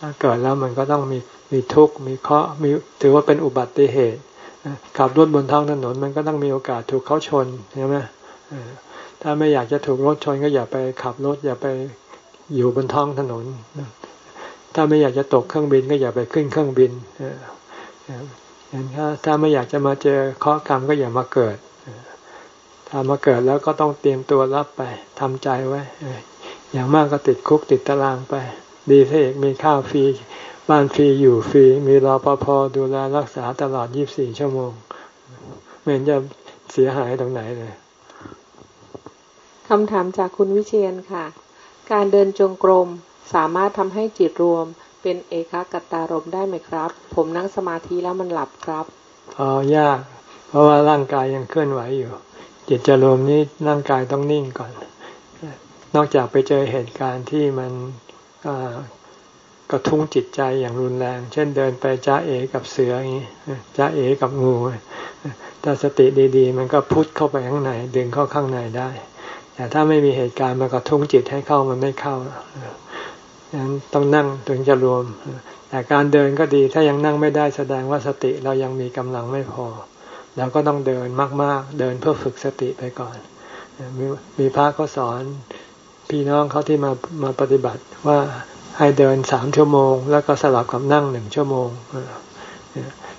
ถ้าเกิดแล้วมันก็ต้องมีมีทุกข์มีเคราะห์มีถือว่าเป็นอุบัติเหตุขับรถบนท้องถนนมันก็ต้องมีโอกาสถูกเขาชนใช่ไหมถ้าไม่อยากจะถูกรถชนก็อย่าไปขับรถอย่าไปอยู่บนท้องถนน ถ้าไม่อยากจะตกเครื่องบินก็อย่าไปขึ้นเครื่องบินถ้าถ้าไม่อยากจะมาเจอข้อกรรมก็อย่ามาเกิด ถ้ามาเกิดแล้วก็ต้องเตรียมตัวรับไปทำใจไว้อย่างมากก็ติดคุกติดตารางไป ดีถ้าเอกมีข้าวฟรีบ้านฟรีอยู่ฟรีมีรอปภดูแลรักษาตลอด 24 ชั่วโมงไม่เห็นจะเสียหายตรงไหนเลยคำถามจากคุณวิเชียนค่ะ การเดินจงกรมสามารถทำให้จิตรวมเป็นเอกกัตตารมได้ไหมครับ ผมนั่งสมาธิแล้วมันหลับครับอ๋อยาก เพราะว่าร่างกายยังเคลื่อนไหวอยู่ จิตจะรวมนี้ร่างกายต้องนิ่งก่อน นอกจากไปเจอเหตุการณ์ที่มันกระทุ้งจิตใจอย่างรุนแรง เช่นเดินไปจ้าเอกับเสืออย่างนี้จ้าเอกับงูถ้าสติดีๆ มันก็พุทเข้าไปข้างในดึงเข้าข้างในได้ แต่ถ้าไม่มีเหตุการณ์มากระทุ้งจิตให้เข้ามันไม่เข้านั้นต้องนั่งถึงจะรวม แต่การเดินก็ดีถ้ายังนั่งไม่ได้แสดงว่าสติเรายังมีกำลังไม่พอ เราก็ต้องเดินมาก ๆ เดินเพื่อฝึกสติไปก่อน มีมีพระก็สอนพี่น้องเขาที่มามาปฏิบัติว่าให้เดินสามชั่วโมง แล้วก็สลับกับนั่งหนึ่งชั่วโมง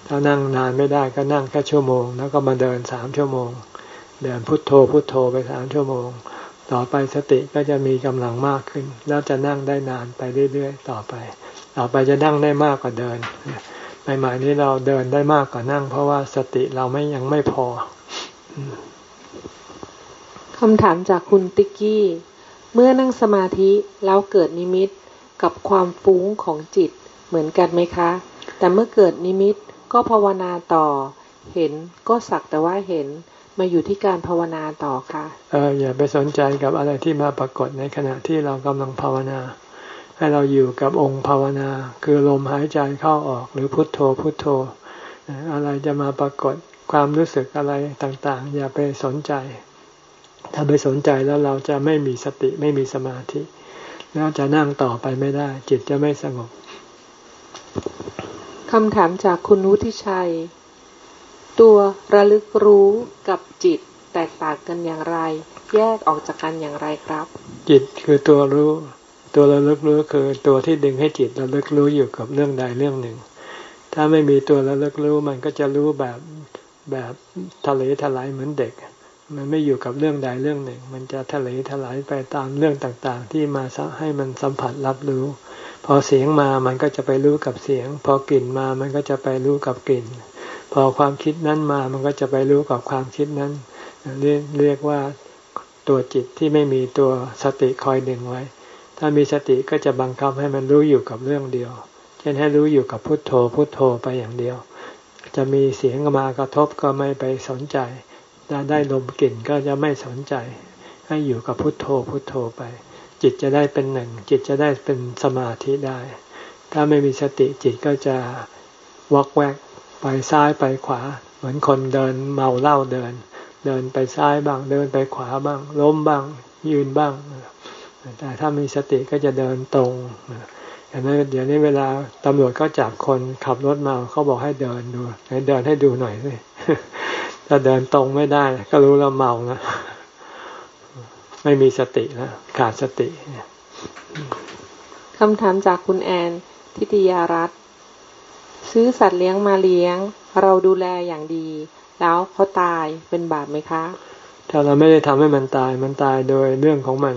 ถ้านั่งนานไม่ได้ก็นั่งแค่ชั่วโมง แล้วก็มาเดินสามชั่วโมง เดินพุทโธพุทโธไปสามชั่วโมง ต่อไปสติก็จะมีกำลังมากขึ้น แล้วจะนั่งได้นานไปเรื่อยๆต่อไป ต่อไปจะนั่งได้มากกว่าเดิน ใหม่ๆนี้เราเดินได้มากกว่านั่ง เพราะว่าสติเราไม่ยังไม่พอคำถามจากคุณติ๊กกี้ เมื่อนั่งสมาธิแล้วเกิดนิมิตกับความฟุ้งของจิตเหมือนกันไหมคะ แต่เมื่อเกิดนิมิตก็ภาวนาต่อ เห็นก็สักแต่ว่าเห็นมาอยู่ที่การภาวนาต่อค่ะ เอออย่าไปสนใจกับอะไรที่มาปรากฏในขณะที่เรากำลังภาวนา ให้เราอยู่กับองค์ภาวนา คือลมหายใจเข้าออกหรือพุทโธพุทโธ อะไรจะมาปรากฏความรู้สึกอะไรต่างๆ อย่าไปสนใจ ถ้าไปสนใจแล้วเราจะไม่มีสติไม่มีสมาธิ แล้วจะนั่งต่อไปไม่ได้ จิตจะไม่สงบคำถามจากคุณวุฒิชัย ตัวระลึกรู้กับจิตแตกต่างกันอย่างไร แยกออกจากกันอย่างไรครับ จิตคือตัวรู้ ตัวระลึกรู้คือตัวที่ดึงให้จิตระลึกรู้อยู่กับเรื่องใดเรื่องหนึ่ง ถ้าไม่มีตัวระลึกรู้มันก็จะรู้แบบแบบทะเลทลายเหมือนเด็ก มันไม่อยู่กับเรื่องใดเรื่องหนึ่ง มันจะทะเลทลายไปตามเรื่องต่างๆ ที่มาให้มันสัมผัสรับรู้ พอเสียงมามันก็จะไปรู้กับเสียง พอกลิ่นมามันก็จะไปรู้กับกลิ่น พอความคิดนั้นมามันก็จะไปรู้กับความคิดนั้น เรียกเรียกว่าตัวจิตที่ไม่มีตัวสติคอยดึงไว้ ถ้ามีสติก็จะบังคับให้มันรู้อยู่กับเรื่องเดียว เช่นให้รู้อยู่กับพุทโธพุทโธไปอย่างเดียว จะมีเสียงมากระทบก็ไม่ไปสนใจได้ลมกลิ่นก็จะไม่สนใจ ให้อยู่กับพุทโธพุทโธไป จิตจะได้เป็นหนึ่ง จิตจะได้เป็นสมาธิได้ ถ้าไม่มีสติจิตก็จะวอกแวกไปซ้ายไปขวา เหมือนคนเดินเมาเหล้าเดิน เดินไปซ้ายบ้าง เดินไปขวาบ้าง ล้มบ้าง ยืนบ้าง แต่ถ้ามีสติก็จะเดินตรงอย่างนั้นเดี๋ยวนี้เวลาตำรวจก็จับคนขับรถมาเขาบอกให้เดินดูให้เดินให้ดูหน่อยสิถ้าเดินตรงไม่ได้ ก็รู้แล้วเมานะไม่มีสติแล้วขาดสติคำถามจากคุณแอน ทิติยารัตซื้อสัตว์เลี้ยงมาเลี้ยง เราดูแลอย่างดี แล้วเขาตายเป็นบาปไหมคะ ถ้าเราไม่ได้ทำให้มันตายมันตายโดยเรื่องของมัน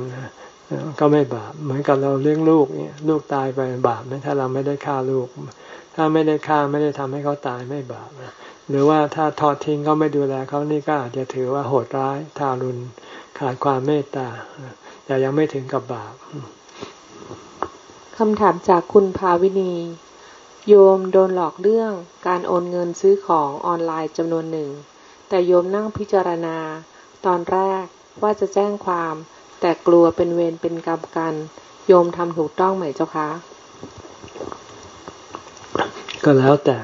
ก็ไม่บาป เหมือนกับเราเลี้ยงลูกเนี่ยลูกตายไปบาปไหมถ้าเราไม่ได้ฆ่าลูก ถ้าไม่ได้ฆ่าไม่ได้ทำให้เขาตายไม่บาปหรือว่าถ้าทอดทิ้งเขาไม่ดูแลเขานี่ก็อาจจะถือว่าโหดร้ายทารุณขาดความเมตตาแต่ยังไม่ถึงกับบาปคำถามจากคุณภาวินี โยมโดนหลอกเรื่องการโอนเงินซื้อของออนไลน์จำนวนหนึ่ง แต่โยมนั่งพิจารณา ตอนแรกว่าจะแจ้งความ แต่กลัวเป็นเวรเป็นกรรมกัน โยมทำถูกต้องไหมเจ้าคะ ก็แล้วแต่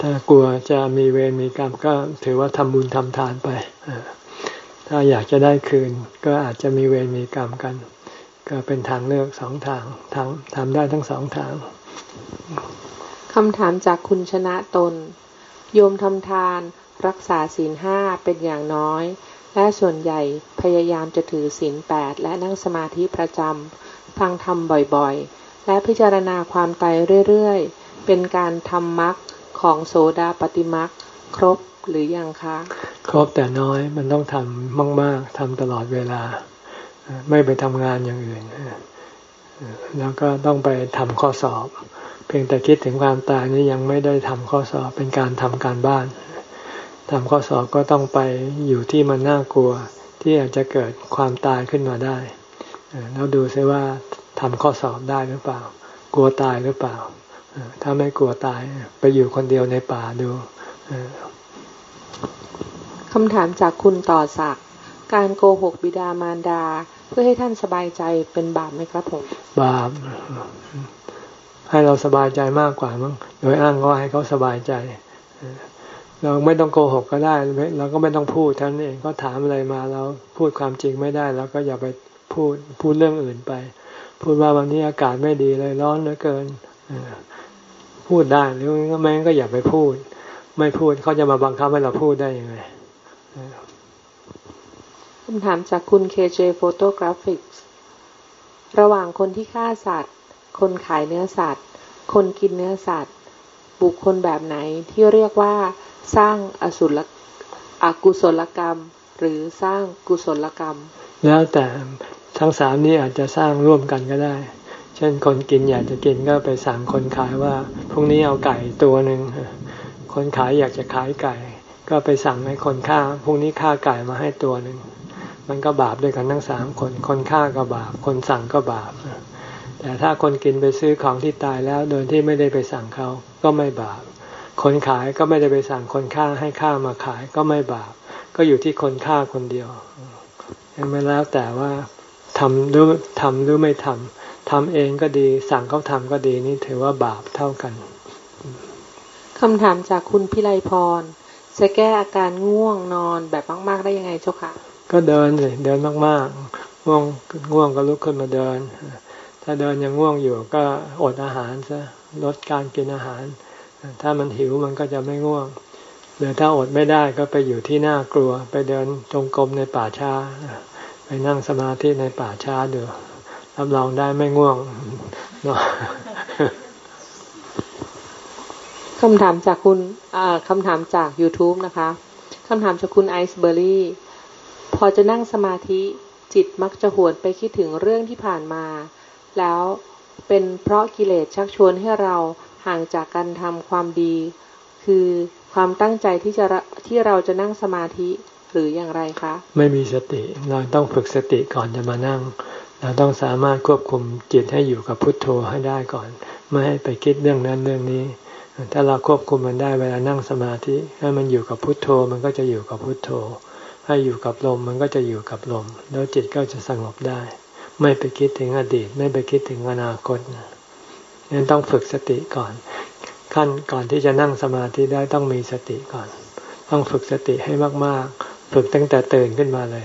ถ้ากลัวจะมีเวรมีกรรมก็ถือว่าทำบุญทำทานไปถ้าอยากจะได้คืน ก็อาจจะมีเวรมีกรรมกัน ก็เป็นทางเลือกสองทางทางทำได้ทั้งสองทางคำถามจากคุณชนะตน โยมทำทานรักษาศีลห้าเป็นอย่างน้อย และส่วนใหญ่พยายามจะถือศีลแปดและนั่งสมาธิประจำฟังธรรมบ่อยๆ และพิจารณาความตายเรื่อยๆ เป็นการทำมรรคของโสดาปฏิมรรคครบหรือยังคะ ครบแต่น้อยมันต้องทำมากๆทำตลอดเวลา ไม่ไปทำงานอย่างอื่น แล้วก็ต้องไปทำข้อสอบ เพียงแต่คิดถึงความตายนี่ยังไม่ได้ทำข้อสอบเป็นการทำการบ้าน ทำข้อสอบก็ต้องไปอยู่ที่มันน่ากลัว ที่อาจจะเกิดความตายขึ้นมาได้แล้วดูซิว่าทำข้อสอบได้หรือเปล่า กลัวตายหรือเปล่า ถ้าไม่กลัวตายไปอยู่คนเดียวในป่าดูคำถามจากคุณต่อศักดิ์การโกหกบิดามารดา เพื่อให้ท่านสบายใจเป็นบาปไหมครับผมบาปให้เราสบายใจมากกว่ามั้งโดยอ้างก็ให้เขาสบายใจ เราไม่ต้องโกหกก็ได้เราก็ไม่ต้องพูดท่านเองก็ถามอะไรมาเราพูดความจริงไม่ได้เราก็อย่าไปพูดพูดเรื่องอื่นไป พูดว่าวันนี้อากาศไม่ดีเลยร้อนเหลือเกินพูดได้หรือไม่งก็อย่าไปพูด ไม่พูดเขาจะมาบังคับให้เราพูดได้ยังไงคำถามจากคุณ KJ Photographics ระหว่างคนที่ฆ่าสัตว์ คนขายเนื้อสัตว์ คนกินเนื้อสัตว์ บุคคลแบบไหนที่เรียกว่า สร้างอสุรอกุศลกรรม หรือสร้างกุศลกรรม แล้วแต่ทั้งสามนี้อาจจะสร้างร่วมกันก็ได้ เช่นคนกินอยากจะกินก็ไปสั่งคนขายว่าพรุ่งนี้เอาไก่ตัวหนึ่งคนขายอยากจะขายไก่ ก็ไปสั่งให้คนฆ่าพรุ่งนี้ฆ่าไก่มาให้ตัวหนึ่งมันก็บาปด้วยกันทั้งสามคน คนฆ่าก็บาป คนสั่งก็บาป แต่ถ้าคนกินไปซื้อของที่ตายแล้วโดยที่ไม่ได้ไปสั่งเขาก็ไม่บาป คนขายก็ไม่ได้ไปสั่งคนฆ่าให้ฆ่ามาขายก็ไม่บาป ก็อยู่ที่คนฆ่าคนเดียวยังไม่แล้วแต่ว่าทำหรือทำหรือไม่ทำทำเองก็ดี สั่งเขาทำก็ดีนี่ถือว่าบาปเท่ากันคำถามจากคุณพิไลพร จะแก้อาการง่วงนอนแบบมาก ๆ ได้ยังไงเจ้าคะก็เดินเลยเดินมากๆ ง่วงง่วงก็ลุกขึ้นมาเดิน ถ้าเดินยังง่วงอยู่ก็อดอาหารซะลดการกินอาหาร ถ้ามันหิวมันก็จะไม่ง่วง หรือถ้าอดไม่ได้ก็ไปอยู่ที่น่ากลัว ไปเดินจงกรมในป่าช้า ไปนั่งสมาธิในป่าช้าดูรับรองได้ไม่ง่วงเนาะคำถามจากคุณคำถามจาก YouTube นะคะคำถามจากคุณไอซ์เบอร์รี่ พอจะนั่งสมาธิจิตมักจะหวนไปคิดถึงเรื่องที่ผ่านมา แล้วเป็นเพราะกิเลสชักชวนให้เรา ห่างจากการทำความดี คือความตั้งใจที่จะที่เราจะนั่งสมาธิหรืออย่างไรคะ ไม่มีสติเราต้องฝึกสติก่อนจะมานั่ง เราต้องสามารถควบคุมจิตให้อยู่กับพุทโธให้ได้ก่อน ไม่ให้ไปคิดเรื่องนั้นเรื่องนี้ ถ้าเราควบคุมมันได้เวลานั่งสมาธิให้มันอยู่กับพุทโธมันก็จะอยู่กับพุทโธ ให้อยู่กับลมมันก็จะอยู่กับลม แล้วจิตก็จะสงบได้ ไม่ไปคิดถึงอดีต ไม่ไปคิดถึงอนาคตนั้ นต้องฝึกสติก่อน ขั้นก่อนที่จะนั่งสมาธิได้ต้องมีสติก่อน ต้องฝึกสติให้มากๆ ฝึกตั้งแต่ตื่นขึ้นมาเลย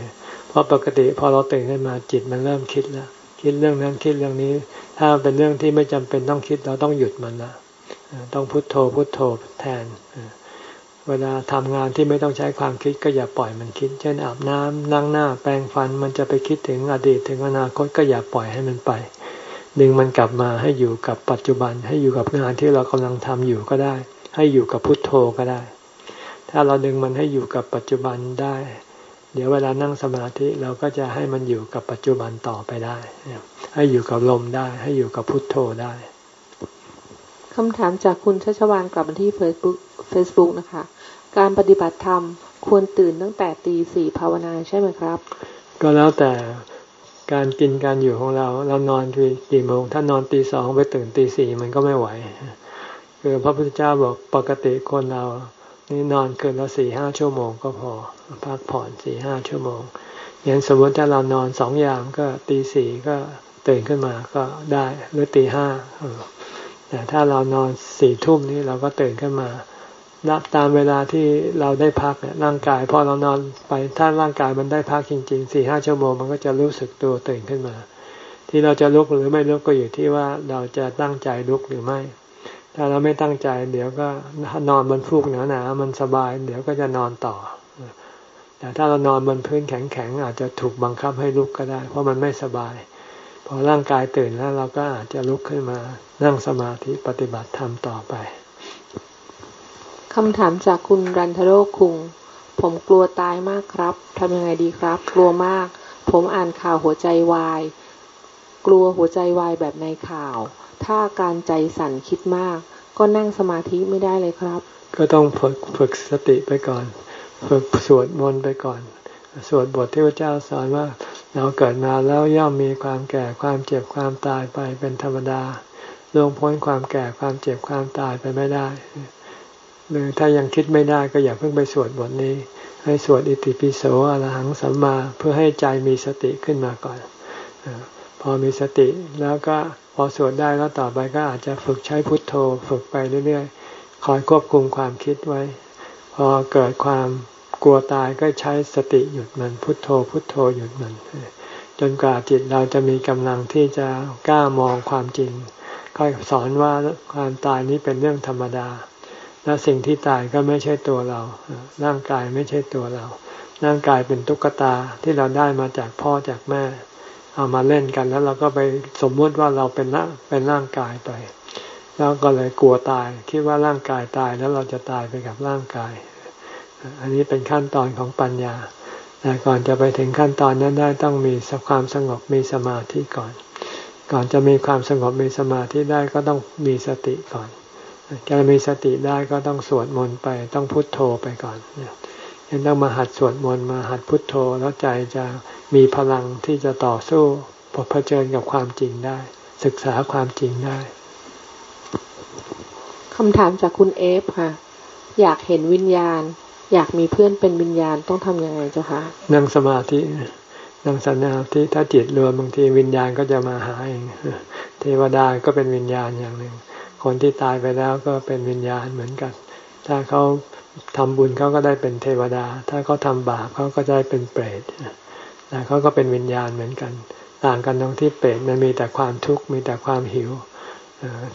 เพราะปกติพอเราตื่นขึ้นมาจิตมันเริ่มคิดแล้ว คิดเรื่องนั้นคิดเรื่องนี้ ถ้าเป็นเรื่องที่ไม่จำเป็นต้องคิดเราต้องหยุดมันละต้องพุโทโธพุโทโธแทนเวลาทำงานที่ไม่ต้องใช้ความคิดก็อย่าปล่อยมันคิด เช่นอาบน้ำล้างหน้าแปรงฟันมันจะไปคิดถึงอดีตถึงอนาคตก็อย่าปล่อยให้มันไป ดึงมันกลับมาให้อยู่กับปัจจุบัน ให้อยู่กับงานที่เรากำลังทำอยู่ก็ได้ ให้อยู่กับพุทโธก็ได้ ถ้าเราดึงมันให้อยู่กับปัจจุบันได้ เดี๋ยวเวลานั่งสมาธิเราก็จะให้มันอยู่กับปัจจุบันต่อไปได้ ให้อยู่กับลมได้ ให้อยู่กับพุทโธได้คำถามจากคุณชัชวาลกลับมาที่เฟซบุ๊กเฟซบุ๊กนะคะ การปฏิบัติธรรมควรตื่นตั้งแต่ตีสี่ภาวนาใช่ไหมครับ ก็แล้วแต่ การกินการอยู่ของเรา เรานอนกี่โมง ถ้านอนตีสองไปตื่นตีสี่มันก็ไม่ไหว คือพระพุทธเจ้าบอกปกติคนเรา นี่นอนเกินละสี่ห้าชั่วโมงก็พอ พักผ่อนสี่ห้าชั่วโมงอย่างสมมติถ้าเรานอนสองยามก็ตีสี่ก็ตื่นขึ้นมาก็ได้หรือตีห้าแต่ถ้าเรานอนสี่ทุ่มนี้เราก็ตื่นขึ้นมา รับตามเวลาที่เราได้พักเนี่ยร่างกายพอเรานอนไปถ้าร่างกายมันได้พักจริงๆสี่ห้าชั่วโมงมันก็จะรู้สึกตัวตื่นขึ้นมา ที่เราจะลุกหรือไม่ลุกก็อยู่ที่ว่าเราจะตั้งใจลุกหรือไม่ ถ้าเราไม่ตั้งใจ เดี๋ยวก็นอนบนฟูกหนาๆมันสบาย เดี๋ยวก็จะนอนต่อ แต่ถ้าเรานอนบนพื้นแข็งๆอาจจะถูกบังคับให้ลุกก็ได้ เพราะมันไม่สบาย พอร่างกายตื่นแล้วเราก็อาจจะลุกขึ้นมา นั่งสมาธิปฏิบัติธรรมต่อไป คำถามจากคุณรันทโรคุง ผมกลัวตายมากครับ ทำยังไงดีครับ กลัวมาก ผมอ่านข่าวหัวใจวาย กลัวหัวใจวายแบบในข่าว ถ้าการใจสั่นคิดมาก ก็นั่งสมาธิไม่ได้เลยครับ ก็ต้องฝึกฝึกสติไปก่อน ฝึกสวดมนต์ไปก่อน สวดบทที่พระเจ้าสอนว่า เราเกิดมาแล้วย่อมมีความแก่ความเจ็บความตายไปเป็นธรรมดาล่วงพ้นความแก่ความเจ็บความตายไปไม่ได้ หรือถ้ายังคิดไม่ได้ก็อย่าเพิ่งไปสวดบทนี้ ให้สวดอิติปิโสอรหังสัมมาเพื่อให้ใจมีสติขึ้นมาก่อนอพอมีสติแล้วก็พอสวดได้แล้วต่อไปก็อาจจะฝึกใช้พุทโธฝึกไปเรื่อยๆคอยควบคุมความคิดไว้ พอเกิดความกลัวตายก็ใช้สติหยุดมันพุทโธ พุทโธหยุดมัน จนกว่าจิตเราจะมีกำลังที่จะกล้ามองความจริงก็สอนว่าความตายนี้เป็นเรื่องธรรมดา และสิ่งที่ตายก็ไม่ใช่ตัวเรา ร่างกายไม่ใช่ตัวเรา ร่างกายเป็นตุ๊กตาที่เราได้มาจากพ่อจากแม่ เอามาเล่นกันแล้วเราก็ไปสมมติว่าเราเป็นร่างเป็นร่างกายไปแล้วก็เลยกลัวตายคิดว่าร่างกายตายแล้วเราจะตายไปกับร่างกาย อันนี้เป็นขั้นตอนของปัญญา แต่ก่อนจะไปถึงขั้นตอนนั้นได้ต้องมีความสงบมีสมาธิก่อน ก่อนจะมีความสงบมีสมาธิได้ก็ต้องมีสติก่อน จะมีสติได้ก็ต้องสวดมนต์ไปต้องพุทโธไปก่อนยังต้องมาหัดสวดมนต์มาหัดพุทโธแล้วใจจะมีพลังที่จะต่อสู้พบเผชิญกับความจริงได้ ศึกษาความจริงได้คำถามจากคุณเอฟค่ะ อยากเห็นวิญญาณ อยากมีเพื่อนเป็นวิญญาณต้องทำยังไงเจ้าคะนั่งสมาธินั่งสัญญาที่ถ้าจิตรวมบางทีวิญญาณก็จะมาหาเองเทวดาก็เป็นวิญญาณอย่างหนึ่ง คนที่ตายไปแล้วก็เป็นวิญญาณเหมือนกัน ถ้าเขาทำบุญเขาก็ได้เป็นเทวดา ถ้าเขาทาบาปเขาก็ได้เป็นเปรตแต่เขาก็เป็นวิญญาณเหมือนกัน ต่างกันตรงที่เปรตมันมีแต่ความทุกข์มีแต่ความหิว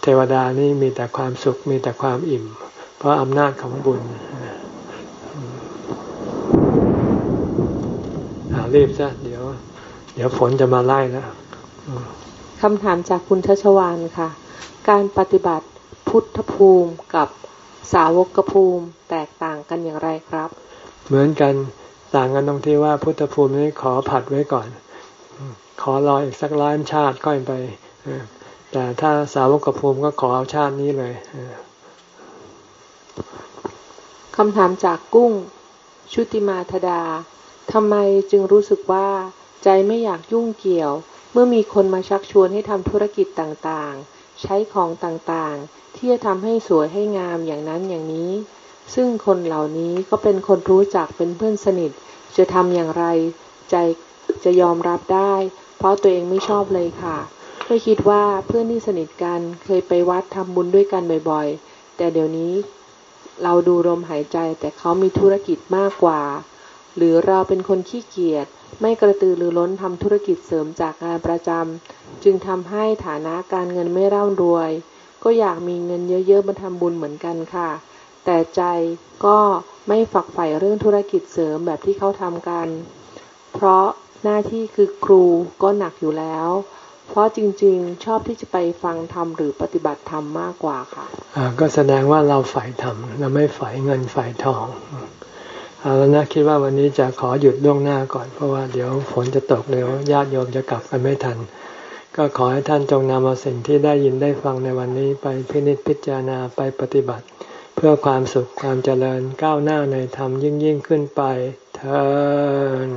เทวดานี่มีแต่ความสุขมีแต่ความอิ่ม เพราะอำนาจของบุญรีบซะเดี๋ยว เดี๋ยวฝนจะมาไล่แล้วคำถามจากคุณทัชวานค่ะ การปฏิบัติพุทธภูมิกับสาวกภูมิแตกต่างกันอย่างไรครับ เหมือนกันต่างกันตรงที่ว่าพุทธภูมินี้ขอผัดไว้ก่อน ขอรออีกสักร้อยชาติค่อยไปแต่ถ้าสาวกภูมิก็ขอเอาชาตินี้เลยคำถามจากกุ้ง ชุติมาธดาทำไมจึงรู้สึกว่าใจไม่อยากยุ่งเกี่ยว เมื่อมีคนมาชักชวนให้ทำธุรกิจต่างๆ ใช้ของต่างๆ ที่จะทำให้สวยให้งามอย่างนั้นอย่างนี้ ซึ่งคนเหล่านี้ก็เป็นคนรู้จักเป็นเพื่อนสนิท จะทำอย่างไร ใจจะยอมรับได้ เพราะตัวเองไม่ชอบเลยค่ะเคยคิดว่าเพื่อนที่สนิทกันเคยไปวัดทำบุญด้วยกันบ่อยๆ แต่เดี๋ยวนี้เราดูลมหายใจแต่เขามีธุรกิจมากกว่า หรือเราเป็นคนขี้เกียจไม่กระตือรือร้นทำธุรกิจเสริมจากงานประจำจึงทำให้ฐานะการเงินไม่ร่ำรวย ก็อยากมีเงินเยอะๆมาทำบุญเหมือนกันค่ะ แต่ใจก็ไม่ฝักใฝ่เรื่องธุรกิจเสริมแบบที่เขาทำกัน เพราะหน้าที่คือครูก็หนักอยู่แล้ว เพราะจริงๆ ชอบที่จะไปฟังธรรมหรือปฏิบัติธรรมมากกว่าค่ะก็แสดงว่าเราฝ่ายธรรมเราไม่ฝ่ายเงินฝ่ายทอง เอาแล้วนะคิดว่าวันนี้จะขอหยุดล่วงหน้าก่อน เพราะว่าเดี๋ยวฝนจะตกเร็วญาติโยมจะกลับกันไม่ทัน ก็ขอให้ท่านจงนำเอาสิ่งที่ได้ยินได้ฟังในวันนี้ไปพินิจพิจารณาไปปฏิบัติ เพื่อความสุขความเจริญก้าวหน้าในธรรมยิ่งยิ่งขึ้นไปเธอ